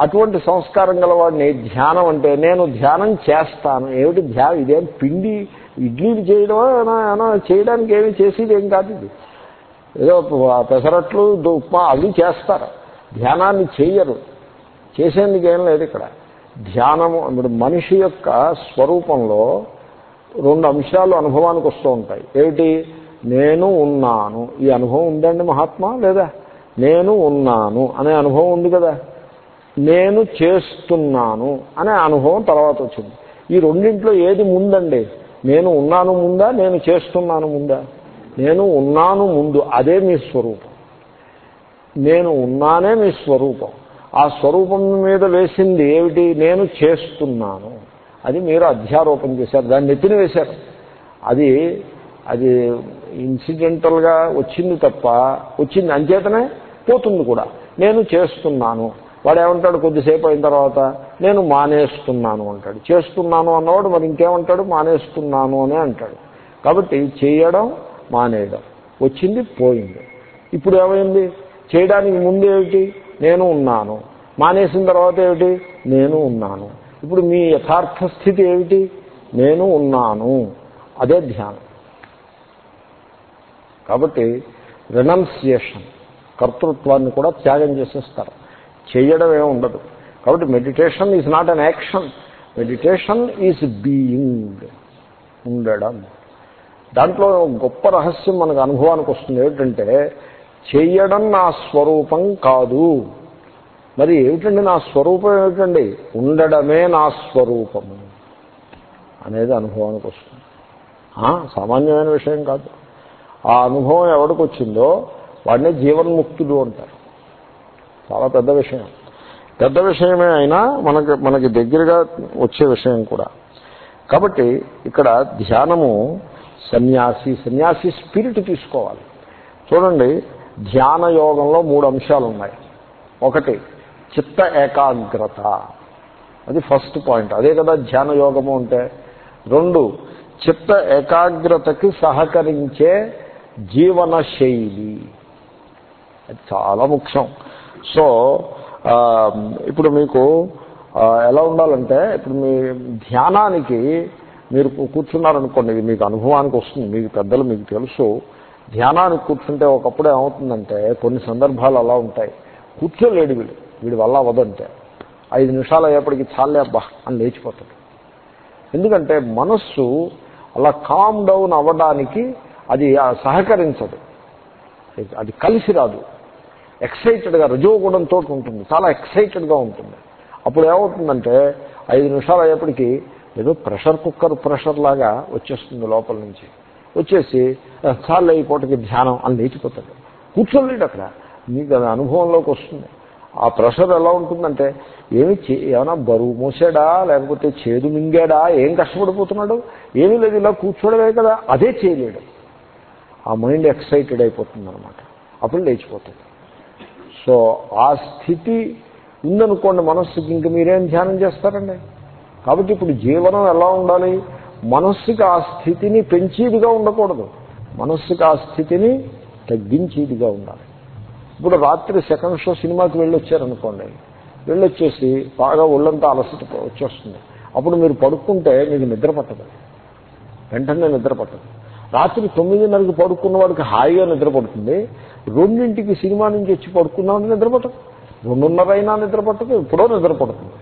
అటువంటి సంస్కారం గల వాడిని ధ్యానం అంటే నేను ధ్యానం చేస్తాను. ఏమిటి? ధ్యానం ఇదేం పిండి ఇడ్లీలు చేయడం ఏమైనా చేయడానికి ఏమి చేసేది ఏం కాదు ఇది. ఏదో పెసరట్లు ఉప్మా అవి చేస్తారు. ధ్యానాన్ని చేయరు. చేసేందుకు ఏం లేదు ఇక్కడ. ధ్యానము ఇప్పుడు మనిషి యొక్క స్వరూపంలో రెండు అంశాలు అనుభవానికి వస్తూ ఉంటాయి. ఏమిటి? నేను ఉన్నాను. ఈ అనుభవం ఉందండి మహాత్మా? లేదా? నేను ఉన్నాను అనే అనుభవం ఉంది కదా. నేను చేస్తున్నాను అనే అనుభవం తర్వాత వచ్చింది. ఈ రెండింట్లో ఏది ముందండి? నేను ఉన్నాను ముందా? నేను చేస్తున్నాను ముందా? నేను ఉన్నాను ముందు. అదే మీ స్వరూపం. నేను ఉన్నానే మీ స్వరూపం. ఆ స్వరూపం మీద వేసింది ఏమిటి? నేను చేస్తున్నాను. అది మీరు అధ్యారోపణ చేశారు. దాన్ని నెత్తిన వేశారు అది అది ఇన్సిడెంటల్గా వచ్చింది తప్ప వచ్చింది. అంచేతనే పోతుంది కూడా. నేను చేస్తున్నాను. వాడు ఏమంటాడు కొద్దిసేపు అయిన తర్వాత నేను మానేస్తున్నాను అంటాడు. చేస్తున్నాను అన్నవాడు మరి ఇంకేమంటాడు? మానేస్తున్నాను అని అంటాడు. కాబట్టి చేయడం మానేయడం. వచ్చింది పోయింది. ఇప్పుడు ఏమైంది? చేయడానికి ముందు ఏమిటి నేను ఉన్నాను. మానేసిన తర్వాత ఏమిటి? నేను ఉన్నాను. ఇప్పుడు మీ యథార్థ స్థితి ఏమిటి? నేను ఉన్నాను. అదే ధ్యానం. కాబట్టి రెనౌన్సియేషన్ కర్తృత్వాన్ని కూడా త్యాగం చేసేస్తారు. చేయడం ఏమి ఉండదు. కాబట్టి meditation is not an action meditation is being ఉండడం. దాంట్లో గొప్ప రహస్యం మనకు అనుభవానికి వస్తుంది. ఏమిటంటే చేయడం నా స్వరూపం కాదు. మరి ఏమిటండి నా స్వరూపం ఏమిటండి? ఉండడమే నా స్వరూపము అనేది అనుభవానికి వస్తుంది. సామాన్యమైన విషయం కాదు. ఆ అనుభవం ఎవరికి వచ్చిందో వాడినే జీవన్ముక్తుడు అంటారు. చాలా పెద్ద విషయం. పెద్ద విషయమే అయినా మనకి మనకి దగ్గరగా వచ్చే విషయం కూడా. కాబట్టి ఇక్కడ ధ్యానము సన్యాసి సన్యాసి స్పిరిట్ తీసుకోవాలి. చూడండి ధ్యాన యోగంలో మూడు అంశాలు ఉన్నాయి ఒకటి చిత్త ఏకాగ్రత. అది ఫస్ట్ పాయింట్ అదే కదా ధ్యాన యోగము అంటే. రెండు చిత్త ఏకాగ్రతకి సహకరించే జీవన శైలి. అది చాలా ముఖ్యం. సో ఇప్పుడు మీకు ఎలా ఉండాలంటే ఇప్పుడు మీ ధ్యానానికి మీరు కూర్చున్నారనుకోండి ఇది మీకు అనుభవానికి వస్తుంది మీకు పెద్దలు మీకు తెలుసు. ధ్యానానికి కూర్చుంటే ఒకప్పుడు ఏమవుతుందంటే కొన్ని సందర్భాలు అలా ఉంటాయి. కూర్చోలేడు వీడు వీడి వల్ల అవదంటే ఐదు నిమిషాలు అయ్యేప్పటికి చాలే అబ్బా అని లేచిపోతాడు. ఎందుకంటే మనస్సు అలా కామ్ డౌన్ అవ్వడానికి అది సహకరించదు. అది కలిసి రాదు. ఎక్సైటెడ్గా రజోగుణంతో ఉంటుంది. చాలా ఎక్సైటెడ్గా ఉంటుంది. అప్పుడు ఏమవుతుందంటే ఐదు నిమిషాలు అయ్యేప్పటికీ ఏదో ప్రెషర్ కుక్కర్ ప్రెషర్ లాగా వచ్చేస్తుంది లోపల నుంచి. వచ్చేసి చాలా ఈ పూటకి ధ్యానం అని లేచిపోతాడు. కూర్చోలేడు అక్కడ. మీకు అది అనుభవంలోకి వస్తుంది. ఆ ప్రెషర్ ఎలా ఉంటుందంటే ఏమి ఏమైనా బరువు మోసాడా లేకపోతే చేదు మింగాడా ఏం కష్టపడిపోతున్నాడు? ఏమీ లేదు ఇలా కూర్చోడమే కదా అదే చేయలేడు. ఆ మైండ్ ఎక్సైటెడ్ అయిపోతుంది అనమాట అప్పుడు లేచిపోతుంది. సో ఆ స్థితి ఉందనుకోండి మనస్సుకి ఇంక మీరేం ధ్యానం చేస్తారండి? కాబట్టి ఇప్పుడు జీవనం ఎలా ఉండాలి? మనస్సుకి ఆ స్థితిని పెంచేదిగా ఉండకూడదు. మనస్సుకి ఆ స్థితిని తగ్గించేదిగా ఉండాలి. ఇప్పుడు రాత్రి సెకండ్ షో సినిమాకి వెళ్ళొచ్చారనుకోండి వెళ్ళొచ్చేసి బాగా ఒళ్ళంతా అలసట వచ్చేస్తుంది. అప్పుడు మీరు పడుకుంటే మీకు నిద్ర పట్టదు. వెంటనే నిద్ర పట్టదు. రాత్రి తొమ్మిదిన్నరకి పడుకున్న వాడికి హాయిగా నిద్ర పడుతుంది. రెండింటికి సినిమా నుంచి వచ్చి పడుకున్నామని నిద్ర పట్టదు. రెండున్నర అయినా నిద్ర పట్టదు ఎప్పుడో నిద్ర పడుతుంది.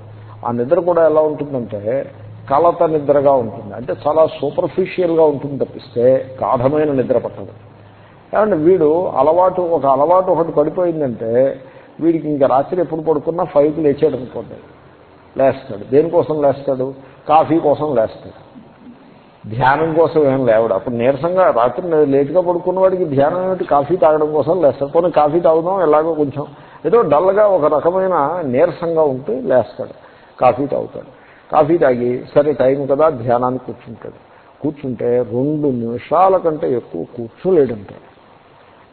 ఆ నిద్ర కూడా ఎలా ఉంటుందంటే కలత నిద్రగా ఉంటుంది. అంటే చాలా సూపర్ఫిషియల్గా ఉంటుంది తప్పిస్తే గాఢమైన నిద్ర పట్టదు. ఏమంటే వీడు అలవాటు ఒక అలవాటు ఒకటి పడిపోయిందంటే వీడికి ఇంకా రాత్రి ఎప్పుడు పడుకున్నా ఫైవ్కి లేచాడు అనుకోండి. లేస్తాడు. దేనికోసం లేస్తాడు? కాఫీ కోసం లేస్తాడు. ధ్యానం కోసం ఏం లేవడు. అప్పుడు నీరసంగా రాత్రి లేట్గా పడుకున్న వాడికి ధ్యానం ఏమిటి? కాఫీ తాగడం కోసం లేస్తాడు. కొన్ని కాఫీ తాగుదాం ఎలాగో కొంచెం ఏదో డల్గా ఒక రకమైన నీరసంగా ఉంటే లేస్తాడు. కాఫీ తాగుతాడు. కాఫీ తాగి సరే టైం కదా ధ్యానానికి కూర్చుంటాడు. కూర్చుంటే రెండు నిమిషాల కంటే ఎక్కువ కూర్చోలేడంటే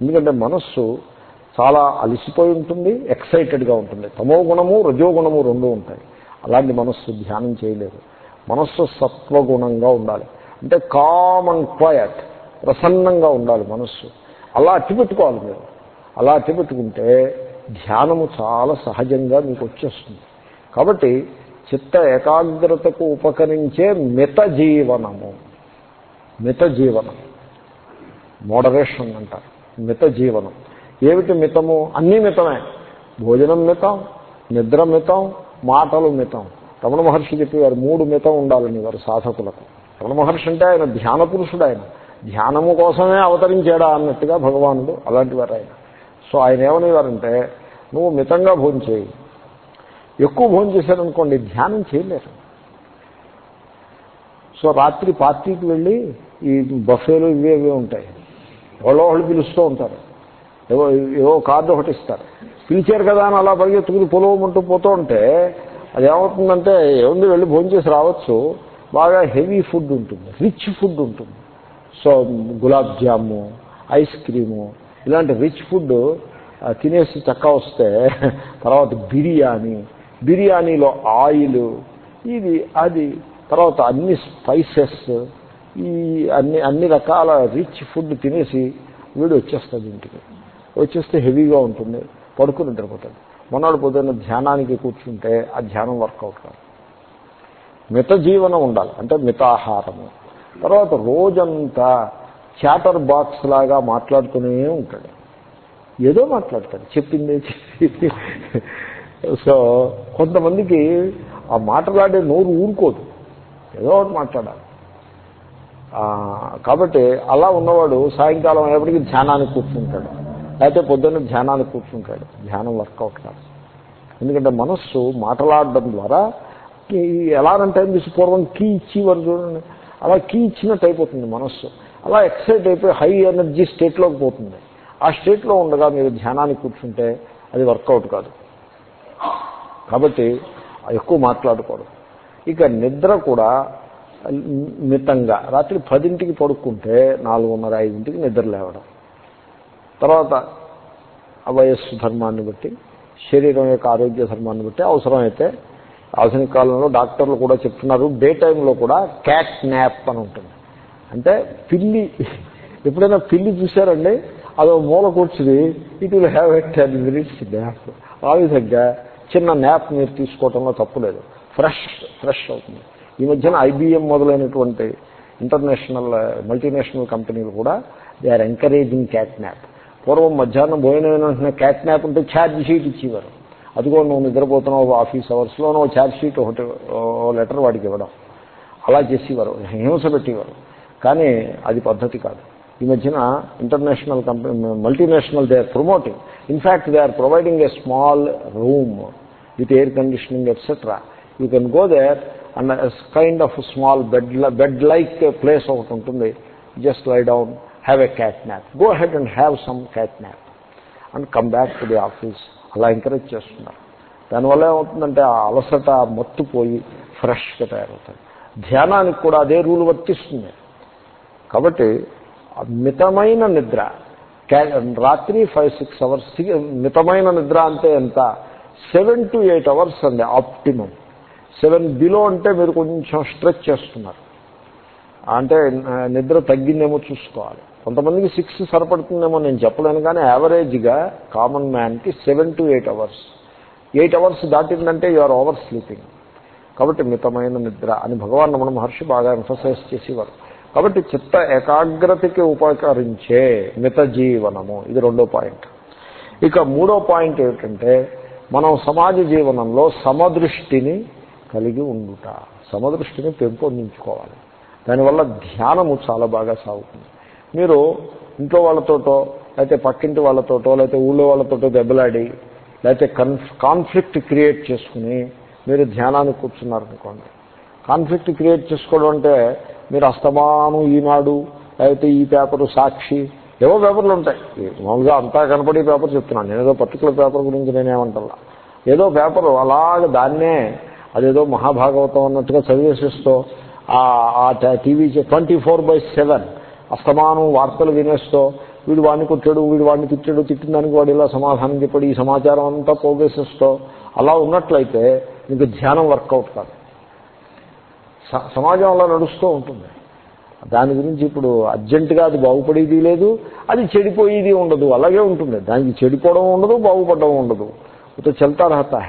ఎందుకంటే మనస్సు చాలా అలసిపోయి ఉంటుంది ఎక్సైటెడ్గా ఉంటుంది. తమో గుణము రజోగుణము రెండు ఉంటాయి. అలాంటి మనస్సు ధ్యానం చేయలేదు. మనస్సు సత్వగుణంగా ఉండాలి. అంటే కామ్ అండ్ క్వయట్ ప్రసన్నంగా ఉండాలి మనస్సు. అలా అట్టిపెట్టుకోవాలి మీరు. అలా అట్టిపెట్టుకుంటే ధ్యానము చాలా సహజంగా మీకు వచ్చేస్తుంది. కాబట్టి చిత్త ఏకాగ్రతకు ఉపకరించే మిత జీవనము. మిత జీవనం. మోడరేషన్ అంటారు. మిత జీవనం ఏమిటి మితము? అన్నీ మితమే. భోజనం మితం నిద్ర మితం మాటలు మితం. రమణ మహర్షి చెప్పేవారు మూడు మితం ఉండాలని వారు సాధకులకు. రమణ మహర్షి అంటే ఆయన ధ్యాన పురుషుడు ఆయన. ధ్యానము కోసమే అవతరించాడా అన్నట్టుగా భగవానుడు అలాంటి వారు ఆయన. సో ఆయన ఏమనేవారంటే నువ్వు మితంగా భోంచేయి ఎక్కువ భోజనం చేశారనుకోండి ధ్యానం చేయలేరు. సో రాత్రి పార్టీకి వెళ్ళి ఈ బఫేలు ఇవి ఇవి ఉంటాయి. ఎవరో వాళ్ళు పిలుస్తూ ఉంటారు. ఏవో ఏవో కార్డు ఒకటి ఇస్తారు. పిలిచారు కదా అని అలా పరిగెత్తుకుని పొలవమంటూ పోతూ ఉంటే అది ఏమవుతుందంటే ఏముంది వెళ్ళి భోంచేసి రావచ్చు. బాగా హెవీ ఫుడ్ ఉంటుంది. రిచ్ ఫుడ్ ఉంటుంది. So gulab jamun ice cream ఇలాంటి రిచ్ ఫుడ్ తినేసి చక్క వస్తే తర్వాత బిర్యానీ బిర్యానీలో ఆయిల్ ఇది అది తర్వాత అన్ని స్పైసెస్ ఈ అన్ని అన్ని రకాల రిచ్ ఫుడ్ తినేసి వీడు వచ్చేస్తాడు ఇంటికి. వచ్చేస్తే హెవీగా ఉంటుంది పడుకుని నిద్రపోతాడు. మొన్నటి పొద్దున్న ధ్యానానికి కూర్చుంటే ఆ ధ్యానం వర్కౌట్ కాదు. మిత జీవనం ఉండాలి అంటే మితాహారము. తర్వాత రోజంతా చాటర్ బాక్స్ లాగా మాట్లాడుతూనే ఉంటాడు. ఏదో మాట్లాడతాడు చెప్పిందే. సో కొంతమందికి ఆ మాట్లాడే నోరు ఊరుకోదు. ఏదో ఒకటి మాట్లాడాలి. కాబట్టి అలా ఉన్నవాడు సాయంకాలం అయినప్పటికీ ధ్యానానికి కూర్చుంటాడు. లేకపోతే పొద్దున్న ధ్యానానికి కూర్చుంటాడు. ధ్యానం వర్కౌట్ కాదు. ఎందుకంటే మనస్సు మాట్లాడడం ద్వారా ఎలాంటి తీసి పూర్వం కీ ఇచ్చేవారు చూడండి. అలా కీ ఇచ్చినట్టు అయిపోతుంది మనస్సు. అలా ఎక్సైట్ అయిపోయి హై ఎనర్జీ స్టేట్లోకి పోతుంది. ఆ స్టేట్లో ఉండగా మీరు ధ్యానానికి కూర్చుంటే అది వర్కౌట్ కాదు. కాబట్టి ఎక్కువ మాట్లాడకూడదు. ఇక నిద్ర కూడా మితంగా రాత్రి పదింటికి పడుకుంటే నాలుగున్నర ఐదింటికి నిద్ర లేవడం. తర్వాత వయస్సు ధర్మాన్ని బట్టి శరీరం యొక్క ఆరోగ్య ధర్మాన్ని బట్టి అవసరమైతే ఆధునిక కాలంలో డాక్టర్లు కూడా చెప్తున్నారు డే టైంలో కూడా క్యాట్ న్యాప్ అని ఉంటుంది. అంటే పిల్లి ఎప్పుడైనా పిల్లి చూశారండి? అదో మూల కూర్చుని it will have a ten minutes nap. ఆ విధంగా చిన్న న్యాప్ మీరు తీసుకోవటంలో తప్పులేదు ఫ్రెష్ ఫ్రెష్ అవుతుంది. ఈ మధ్యన ఐబిఎం మొదలైనటువంటి ఇంటర్నేషనల్ మల్టీనేషనల్ కంపెనీలు కూడా దే ఆర్ ఎంకరేజింగ్ క్యాట్నాప్ పూర్వం మధ్యాహ్నం భోజనం వెంటనే క్యాట్ ఉంటే ఛార్జ్ షీట్ ఇచ్చేవారు. అదిగో నువ్వు నిద్రపోతున్నావు ఆఫీస్ అవర్స్లో నువ్వు ఛార్జ్ షీట్ ఒకటి లెటర్ వాడికి ఇవ్వడం. అలా చేసేవారు హింస పెట్టేవారు. కానీ అది పద్ధతి కాదు. ఈ మధ్యన international company multinational they are promoting. In fact they are providing a small room with air conditioning etcetera. You can go there and kind of small bed bed like place ఒకటి ఉంటుంది. Just lie down have a cat nap go head and have some cat nap and come back to the office అలా encourage చేస్తున్నారు. దానివల్ల ఏమవుతుందంటే ఆ అలసట మత్తు పోయి ఫ్రెష్గా తయారవుతుంది. ధ్యానానికి కూడా అదే రూల్ వర్తిస్తుంది. కాబట్టి మితమైన నిద్ర రాత్రి ఫైవ్ సిక్స్ అవర్స్ మితమైన నిద్ర అంటే ఎంత? సెవెన్ టు ఎయిట్ అవర్స్ అండి ఆప్టిమం సెవెన్ బిలో అంటే మీరు కొంచెం స్ట్రెచ్ చేస్తున్నారు. అంటే నిద్ర తగ్గిందేమో చూసుకోవాలి. కొంతమందికి సిక్స్ సరిపడుతుందేమో నేను చెప్పలేను కానీ యావరేజ్గా common మ్యాన్కి seven to eight hours. Eight hours దాటిందంటే you're oversleeping. కాబట్టి మితమైన నిద్ర అని భగవాన్ రమణ మహర్షి బాగా ఎంఫసైజ్ చేసేవారు. కాబట్టి చిత్త ఏకాగ్రతకి ఉపకరించే మిత జీవనము. ఇది రెండో పాయింట్. ఇక మూడో పాయింట్ ఏమిటంటే మనం సమాజ జీవనంలో సమదృష్టిని కలిగి ఉండుట. సమదృష్టిని పెంపొందించుకోవాలి. దానివల్ల ధ్యానము చాలా బాగా సాగుతుంది. మీరు ఇంట్లో వాళ్ళతోటో లేకపోతే పక్కింటి వాళ్ళతోటో లేకపోతే ఊళ్ళో వాళ్ళతోటో దెబ్బలాడి లేకపోతే కాన్ఫ్లిక్ట్ క్రియేట్ చేసుకుని మీరు ధ్యానానికి కూర్చున్నారనుకోండి. కాన్ఫ్లిక్ట్ క్రియేట్ చేసుకోవడం అంటే మీరు అస్తమానం ఈనాడు లేకపోతే ఈ పేపరు సాక్షి ఏవో పేపర్లు ఉంటాయి. మామూలుగా అంతా కనపడే పేపర్ చెప్తున్నాను. నేను ఏదో పర్టికులర్ పేపర్ గురించి నేనేమంటా ఏదో పేపరు అలాగ దాన్నే అదేదో మహాభాగవతం అన్నట్టుగా చదివేసేస్తూ ఆ TV twenty four by seven అస్తమానం వార్తలు వినేస్తూ వీడు వాడిని కొట్టాడు వీడు వాడిని తిట్టాడు తిట్టిన దానికి వాడు ఇలా సమాధానం చెప్పాడు ఈ సమాచారం అంతా పోగేసేస్తూ అలా ఉన్నట్లయితే మీకు ధ్యానం వర్కౌట్ కాదు. సమాజం అలా నడుస్తూ ఉంటుంది. దాని గురించి ఇప్పుడు అర్జెంటుగా అది బాగుపడేది లేదు అది చెడిపోయేది ఉండదు అలాగే ఉంటుంది. దానికి చెడిపోవడం ఉండదు బాగుపడడం ఉండదు. ఇప్పుడు చల్తా రహతా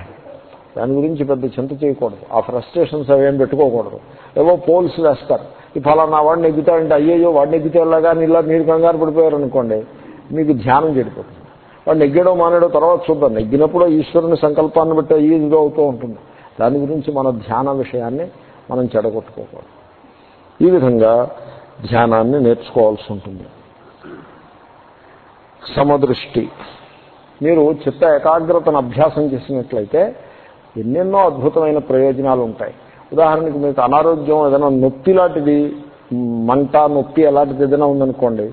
దాని గురించి పెద్ద చింత చేయకూడదు. ఆ ఫ్రస్ట్రేషన్స్ అవేం పెట్టుకోకూడదు. ఏవో పోల్స్ వేస్తారు. ఈ ఫలానా వాడిని ఎగ్గుతాడంటే అయ్యయ్యో వాడిని ఎగ్గితే కానీ ఇలా మీరు కంగారు పడిపోయారు అనుకోండి మీకు ధ్యానం చెడిపోతుంది. వాడు నెగ్గడో మానేడో తర్వాత చూద్దాం. నెగ్గినప్పుడు ఈశ్వరుని సంకల్పాన్ని బట్టి అయ్యేదిగా అవుతూ ఉంటుంది. దాని గురించి మన ధ్యాన విషయాన్ని మనం చెడగొట్టుకోకూడదు. ఈ విధంగా ధ్యానాన్ని నేర్చుకోవాల్సి ఉంటుంది. సమదృష్టి. మీరు చిత్త ఏకాగ్రతను అభ్యాసం చేసినట్లయితే ఎన్నెన్నో అద్భుతమైన ప్రయోజనాలు ఉంటాయి ఉదాహరణకి మీకు అనారోగ్యం ఏదైనా నొప్పి లాంటిది మంట నొప్పి అలాంటిది ఏదైనా ఉందనుకోండి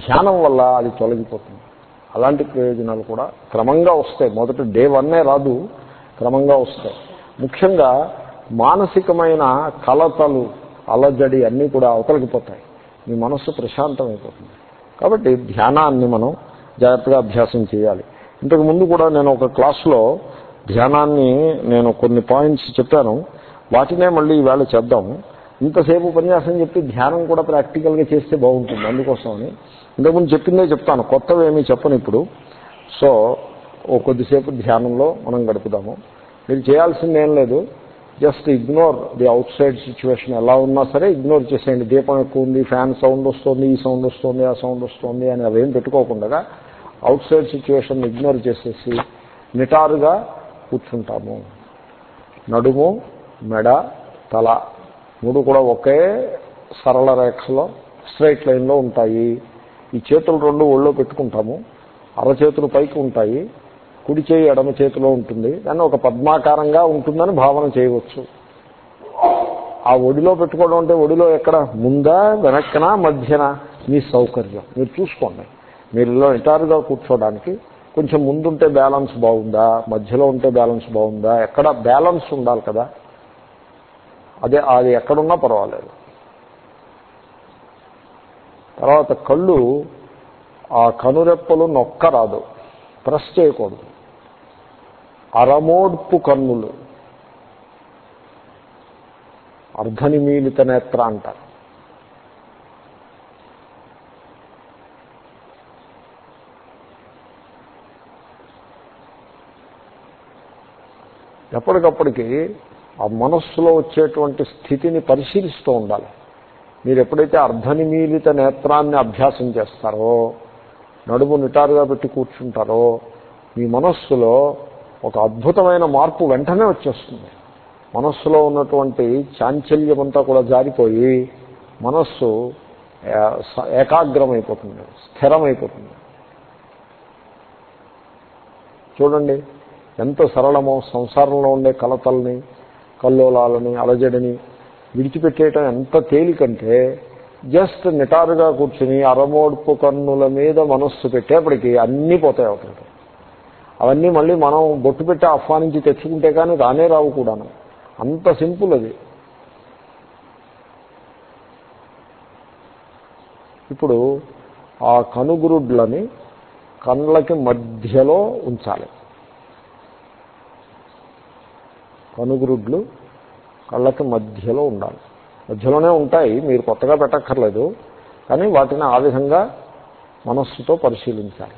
ధ్యానం వల్ల అది తొలగిపోతుంది. అలాంటి ప్రయోజనాలు కూడా క్రమంగా వస్తాయి. మొదట డే వన్నే రాదు క్రమంగా వస్తాయి. ముఖ్యంగా మానసికమైన కలతలు అలజడి అన్నీ కూడా అవతలికిపోతాయి మీ మనస్సు ప్రశాంతమైపోతుంది. కాబట్టి ధ్యానాన్ని మనం జాగ్రత్తగా అభ్యాసం చేయాలి. ఇంతకు ముందు కూడా నేను ఒక క్లాస్లో ధ్యానాన్ని నేను కొన్ని పాయింట్స్ చెప్పాను. వాటినే మళ్ళీ ఈవేళ చేద్దాం. ఇంతసేపు ఉపన్యాసం చెప్పి ధ్యానం కూడా ప్రాక్టికల్గా చేస్తే బాగుంటుంది. అందుకోసమని ఇంతకుముందు చెప్పిందే చెప్తాను. కొత్తవి ఏమీ చెప్పను ఇప్పుడు. సో ఓ కొద్దిసేపు ధ్యానంలో మనం గడుపుదాము. మీరు చేయాల్సింది ఏం లేదు. Just ignore the outside situation. ఎలా ఉన్నా సరే ఇగ్నోర్ చేసేయండి. దీపం ఎక్కువ ఉంది ఫ్యాన్ సౌండ్ వస్తుంది ఈ సౌండ్ వస్తుంది ఆ సౌండ్ వస్తుంది అని అవేం పెట్టుకోకుండా అవుట్ సైడ్ సిచ్యువేషన్ ఇగ్నోర్ చేసేసి నిటారుగా కూర్చుంటాము. నడుము మెడ తల మూడు కూడా ఒకే సరళ రేఖలో స్ట్రైట్ లైన్లో ఉంటాయి. ఈ చేతులు రెండు ఒళ్ళో పెట్టుకుంటాము. అరచేతులు పైకి ఉంటాయి. కుడి చేయి ఎడమ చేతిలో ఉంటుంది. దాన్ని ఒక పద్మాకారంగా ఉంటుందని భావన చేయవచ్చు. ఆ ఒడిలో పెట్టుకోవడం అంటే ఒడిలో ఎక్కడ? ముందా వెనక్కన మధ్యన? మీ సౌకర్యం. మీరు చూసుకోండి. మీరు ఇలా నిటారుగా కూర్చోడానికి కొంచెం ముందుంటే బ్యాలెన్స్ బాగుందా? మధ్యలో ఉంటే బ్యాలెన్స్ బాగుందా? ఎక్కడ బ్యాలెన్స్ ఉండాలి కదా? అదే అది ఎక్కడున్నా పర్వాలేదు. తర్వాత కళ్ళు ఆ కనురెప్పలు నొక్కరాదు. ప్రెస్ చేయకూడదు. అరమోడ్పు కన్నులు. అర్ధనిమీలిత నేత్ర అంటారు. ఎప్పటికప్పటికి ఆ మనస్సులో వచ్చేటువంటి స్థితిని పరిశీలిస్తూ ఉండాలి. మీరు ఎప్పుడైతే అర్ధనిమీలిత నేత్రాన్ని అభ్యాసం చేస్తారో నడుము నిటారుగా పెట్టి కూర్చుంటారో మీ మనస్సులో ఒక అద్భుతమైన మార్పు వెంటనే వచ్చేస్తుంది. మనస్సులో ఉన్నటువంటి చాంచల్యమంతా కూడా జారిపోయి మనస్సు ఏకాగ్రమైపోతుంది స్థిరమైపోతుంది. చూడండి ఎంత సరళమో సంసారంలో ఉండే కలతల్ని కల్లోలాలని అలజడిని విడిచిపెట్టేయటం ఎంత తేలికంటే జస్ట్ నిటారుగా కూర్చుని అరమోడ్పు కన్నుల మీద మనస్సు పెట్టేప్పటికి అన్నీ పోతాయి అవుతుంది అవన్నీ మళ్ళీ మనం బొట్టు పెట్టి ఆహ్వానించి తెచ్చుకుంటే కానీ రానే రావు కూడాను. అంత సింపుల్ అది. ఇప్పుడు ఆ కనుగురుడ్లని కళ్ళకి మధ్యలో ఉంచాలి. కనుగురుడ్లు కళ్ళకి మధ్యలో ఉండాలి. మధ్యలోనే ఉంటాయి మీరు కొత్తగా పెట్టక్కర్లేదు కానీ వాటిని ఆ విధంగా మనస్సుతో పరిశీలించాలి.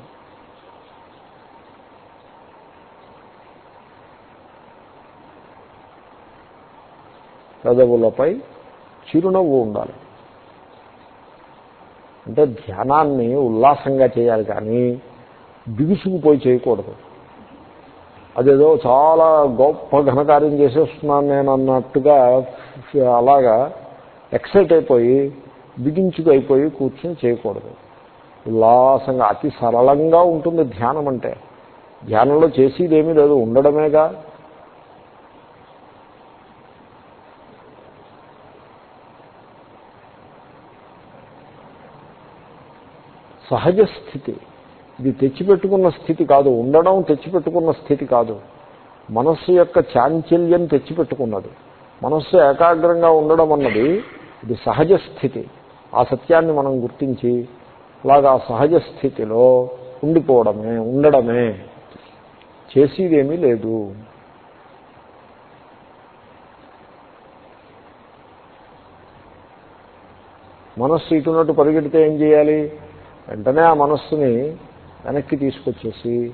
పెదవులపై చిరునవ్వు ఉండాలి. అంటే ధ్యానాన్ని ఉల్లాసంగా చేయాలి కానీ బిగుసుకుపోయి చేయకూడదు. అదేదో చాలా గొప్ప ఘనకార్యం చేసేస్తున్నాను నేను అన్నట్టుగా అలాగా ఎక్సైట్ అయిపోయి బిగించుకు అయిపోయి కూర్చొని చేయకూడదు. ఉల్లాసంగా అతి సరళంగా ఉంటుంది ధ్యానం అంటే. ధ్యానంలో చేసేదేమీ లేదు ఉండడమేగా. సహజ స్థితి. ఇది తెచ్చిపెట్టుకున్న స్థితి కాదు ఉండడం తెచ్చిపెట్టుకున్న స్థితి కాదు. మనస్సు యొక్క చాంచల్యం తెచ్చిపెట్టుకున్నది. మనస్సు ఏకాగ్రంగా ఉండడం అన్నది ఇది సహజ స్థితి. ఆ సత్యాన్ని మనం గుర్తించి అలాగా సహజ స్థితిలో ఉండిపోవడమే ఉండడమే. చేసేదేమీ లేదు. మనస్సు ఇటున్నట్టు పరిగెడితే ఏం చేయాలి? వెంటనే ఆ మనస్సుని వెనక్కి తీసుకొచ్చేసి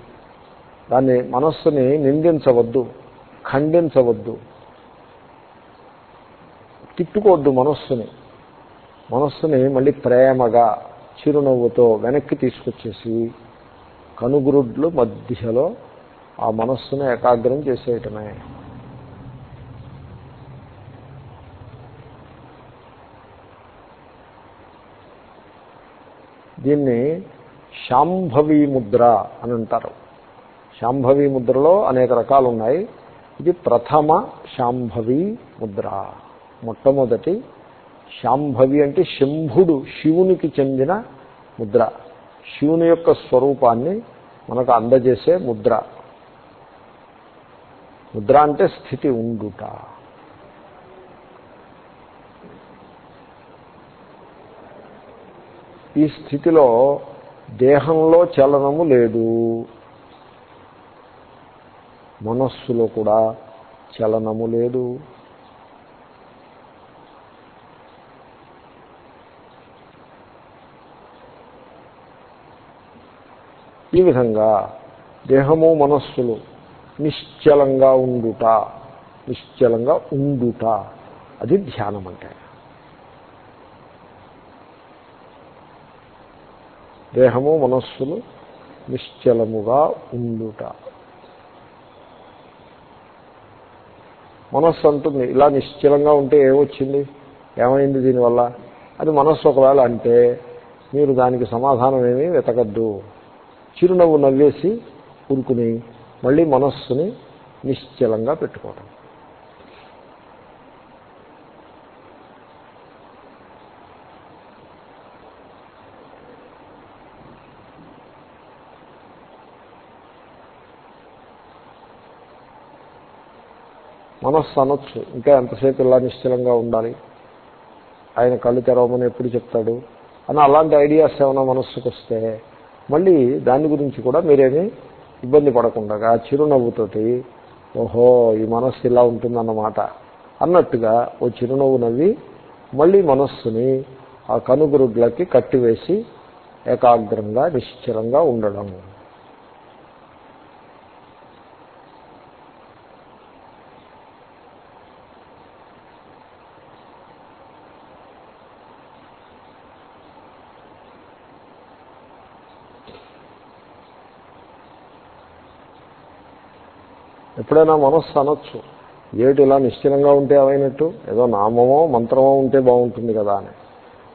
దాన్ని మనస్సుని నిందించవద్దు ఖండించవద్దు. తిట్టుకోవద్దు మనస్సుని. మనస్సుని మళ్ళీ ప్రేమగా చిరునవ్వుతో వెనక్కి తీసుకొచ్చేసి కనుగురుడ్లు మధ్యలో ఆ మనస్సును ఏకాగ్రం చేసేయటమే. దీన్ని శాంభవీ ముద్ర అని అంటారు. శాంభవీ ముద్రలో అనేక రకాలు ఉన్నాయి ఇది ప్రథమ శాంభవీ ముద్ర. మొట్టమొదటి శాంభవి అంటే శంభుడు శివునికి చెందిన ముద్ర. శివుని యొక్క స్వరూపాన్ని మనకు అందజేసే ముద్ర. ముద్ర అంటే స్థితి ఉండుట. ఈ స్థితిలో దేహంలో చలనము లేదు. మనస్సులో కూడా చలనము లేదు. ఈ విధంగా దేహము మనస్సులు నిశ్చలంగా ఉండుట నిశ్చలంగా ఉండుట అది ధ్యానం అంటే దేహము మనస్సులు నిశ్చలముగా ఉండుట. మనస్సు అంటుంది ఇలా నిశ్చలంగా ఉంటే ఏమొచ్చింది? ఏమైంది దీనివల్ల? అది మనస్సు ఒకవేళ అంటే మీరు దానికి సమాధానం ఏమీ వెతకద్దు. చిరునవ్వు నవ్వేసి ఊరుకుని మళ్ళీ మనస్సుని నిశ్చలంగా పెట్టుకోవటం. మనస్సు అనొచ్చు. ఇంకా ఎంతసేపు ఇలా నిశ్చలంగా ఉండాలి? ఆయన కళ్ళు తెరవమని ఎప్పుడు చెప్తాడు? అని అలాంటి ఐడియాస్ ఏమైనా మనస్సుకు వస్తే మళ్ళీ దాని గురించి కూడా మీరేమీ ఇబ్బంది పడకుండా చిరునవ్వుతోటి ఓహో ఈ మనస్సు ఇలా ఉంటుందన్నమాట అన్నట్టుగా ఓ చిరునవ్వు నవ్వి మళ్ళీ మనస్సుని ఆ కనుగురుడ్లకి కట్టివేసి ఏకాగ్రంగా నిశ్చలంగా ఉండడం. ఎప్పుడైనా మనస్సు అనొచ్చు. ఏమిటి ఇలా నిశ్చలంగా ఉంటే ఏమైనట్టు ఏదో నామమో మంత్రమో ఉంటే బాగుంటుంది కదా అని.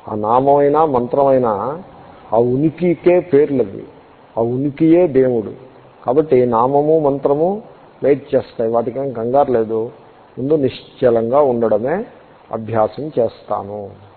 ఆ నామైనా మంత్రమైనా ఆ ఉనికికే పేర్లవి. ఆ ఉనికియే దేవుడు. కాబట్టి నామము మంత్రము వెయిట్ చేస్తాయి. వాటికేం కంగారు లేదు. ముందు నిశ్చలంగా ఉండడమే అభ్యాసం చేస్తాను.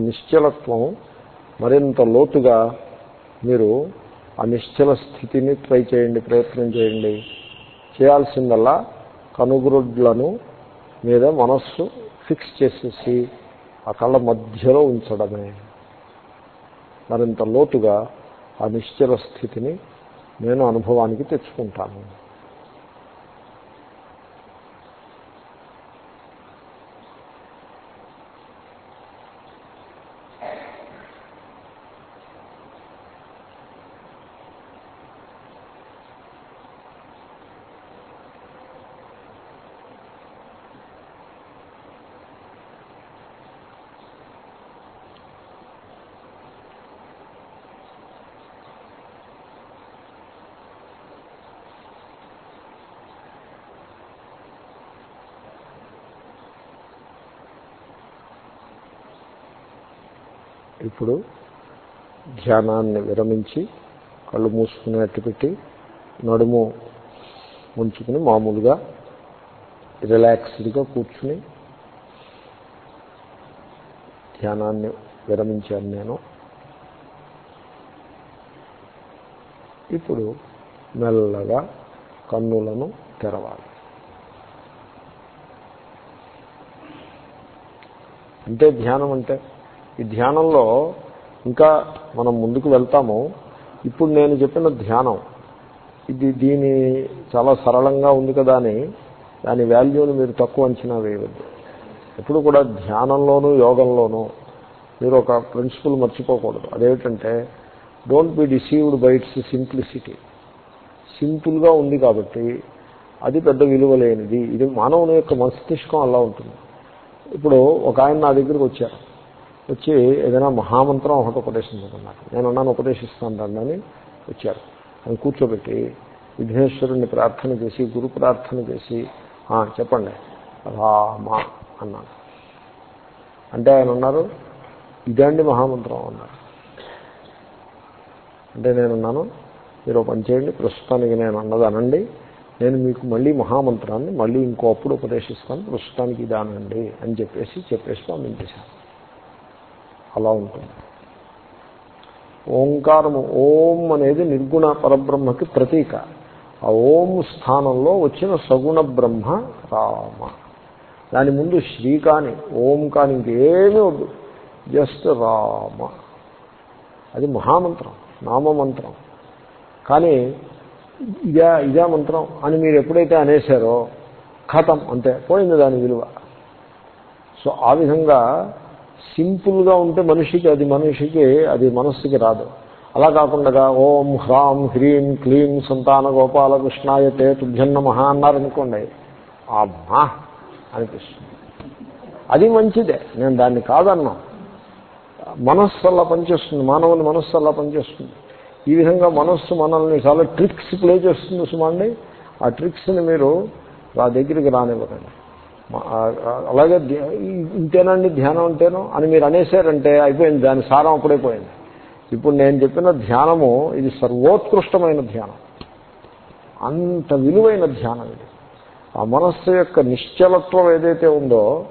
నిశ్చలత్వం మరింత లోతుగా మీరు ఆ నిశ్చల స్థితిని ట్రై చేయండి ప్రయత్నం చేయండి. చేయాల్సిందల్లా కనుగురుడ్లను మీద మనస్సు ఫిక్స్ చేసేసి ఆ కళ్ళ మధ్యలో ఉంచడమే. మరింత లోతుగా ఆ నిశ్చల స్థితిని నేను అనుభవానికి తెచ్చుకుంటాను. ఇప్పుడు ధ్యానాన్ని విరమించి కళ్ళు మూసుకునేట్టు పెట్టి నడుము ఉంచుకుని మామూలుగా రిలాక్స్డ్గా కూర్చుని ధ్యానాన్ని విరమించాను నేను. ఇప్పుడు మెల్లగా కన్నులను తెరవాలి. అంటే ధ్యానం అంటే ఈ ధ్యానంలో ఇంకా మనం ముందుకు వెళ్తాము. ఇప్పుడు నేను చెప్పిన ధ్యానం ఇది దీని చాలా సరళంగా ఉంది కదా అని దాని వాల్యూని మీరు తక్కువ అంచనా వేయవద్దు. ఎప్పుడు కూడా ధ్యానంలోనూ యోగంలోనూ మీరు ఒక ప్రిన్సిపల్ మర్చిపోకూడదు. అదేమిటంటే don't be deceived by its simplicity సింపుల్గా ఉంది కాబట్టి అది పెద్ద విలువ లేనిది. ఇది మానవుని యొక్క మస్తిష్కం అలా ఉంటుంది. ఇప్పుడు ఒక ఆయన నా దగ్గరికి వచ్చారు. వచ్చి ఏదైనా మహామంత్రం ఒకటి ఉపదేశించమన్నారు. నేను అన్నాను ఉపదేశిస్తాను రండి అని వచ్చారు. అని కూర్చోబెట్టి విఘ్నేశ్వరుణ్ణి ప్రార్థన చేసి గురు ప్రార్థన చేసి చెప్పండి. రామ అన్నాను. అంటే ఆయన అన్నారు ఇదండి మహామంత్రం అన్నారు. అంటే నేను అన్నాను మీరు పని చేయండి ప్రస్తుతానికి నేను అన్నది అనండి నేను మీకు మళ్ళీ మహామంత్రాన్ని మళ్ళీ ఇంకో అప్పుడు ఉపదేశిస్తాను ప్రస్తుతానికి ఇది అనండి అని చెప్పేసి చెప్పేసి పంపించేశాను అలా ఉంటుంది. ఓంకారము ఓం అనేది నిర్గుణ పరబ్రహ్మకి ప్రతీక. ఆ ఓం స్థానంలో వచ్చిన సగుణ బ్రహ్మ రామ. దాని ముందు శ్రీ కాని ఓం కాని ఇంకేమీ వద్దు. జస్ట్ రామ. అది మహామంత్రం నామమంత్రం. కానీ ఇదా ఇదా మంత్రం అని మీరు ఎప్పుడైతే అనేసారో కథం అంతే పోయింది దాని విలువ. సో ఆ విధంగా సింపుల్గా ఉంటే మనిషికి అది మనిషికి అది మనస్సుకి రాదు. అలా కాకుండా ఓం హ్రాం హ్రీం క్లీం సంతాన గోపాలకృష్ణాయ తే మహా అన్నారనుకోండి అమ్మా అనిపిస్తుంది. అది మంచిదే నేను దాన్ని కాదన్నా. మనస్సు అలా పనిచేస్తుంది మానవుని మనస్సు అలా పనిచేస్తుంది. ఈ విధంగా మనస్సు మనల్ని చాలా ట్రిక్స్ ప్లే చేస్తుంది సుమండి. ఆ ట్రిక్స్ని మీరు నా దగ్గరికి రానివ్వకండి. అలాగే ఇంతేనండి ధ్యానం అంటేనో? అని మీరు అనేసారంటే అయిపోయింది దాని సారం అప్పుడే పోయింది. ఇప్పుడు నేను చెప్పిన ధ్యానము ఇది సర్వోత్కృష్టమైన ధ్యానం. అంత విలువైన ధ్యానం ఇది. ఆ మనస్సు యొక్క నిశ్చలత్వం ఏదైతే ఉందో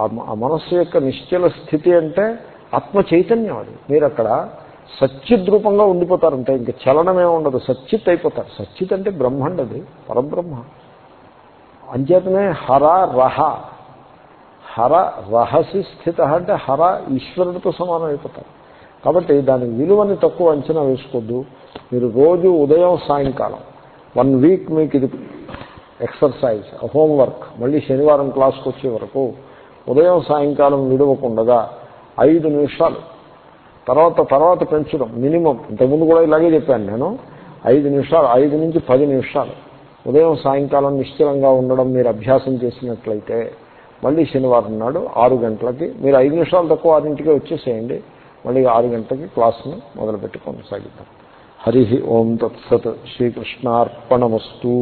ఆ మనస్సు యొక్క నిశ్చల స్థితి అంటే ఆత్మ చైతన్యం అది. మీరు అక్కడ సచ్చిద్ రూపంగా ఉండిపోతారంటే ఇంక చలనమే ఉండదు సచ్చిత్ అయిపోతారు. సచ్చిత్ అంటే బ్రహ్మండది పరబ్రహ్మ. అంచేతనే హర రహ. హర రహసి స్థిత అంటే హర ఈశ్వరుడితో సమానం అయిపోతారు. కాబట్టి దాని విలువని తక్కువ అంచనా వేసుకోవద్దు మీరు రోజు ఉదయం సాయంకాలం. వన్ వీక్ మీకు ఇది ఎక్సర్సైజ్ హోంవర్క్. మళ్ళీ శనివారం క్లాస్కి వచ్చే వరకు ఉదయం సాయంకాలం విడవకుండగా ఐదు నిమిషాలు. తర్వాత తర్వాత పెంచడం మినిమం. ఇంతకుముందు కూడా ఇలాగే చెప్పాను నేను. ఐదు నిమిషాలు ఐదు నుంచి పది నిమిషాలు. ఉదయం సాయంకాలం నిశ్చలంగా ఉండడం మీరు అభ్యాసం చేసినట్లయితే మళ్ళీ శనివారం నాడు ఆరు గంటలకి మీరు ఐదు నిమిషాలు తక్కువ ఆరింటికి వచ్చేసేయండి. మళ్ళీ ఆరు గంటలకి క్లాస్ని మొదలుపెట్టి కొనసాగిద్దాం. హరి ఓం తత్సత్ శ్రీకృష్ణార్పణమస్తు.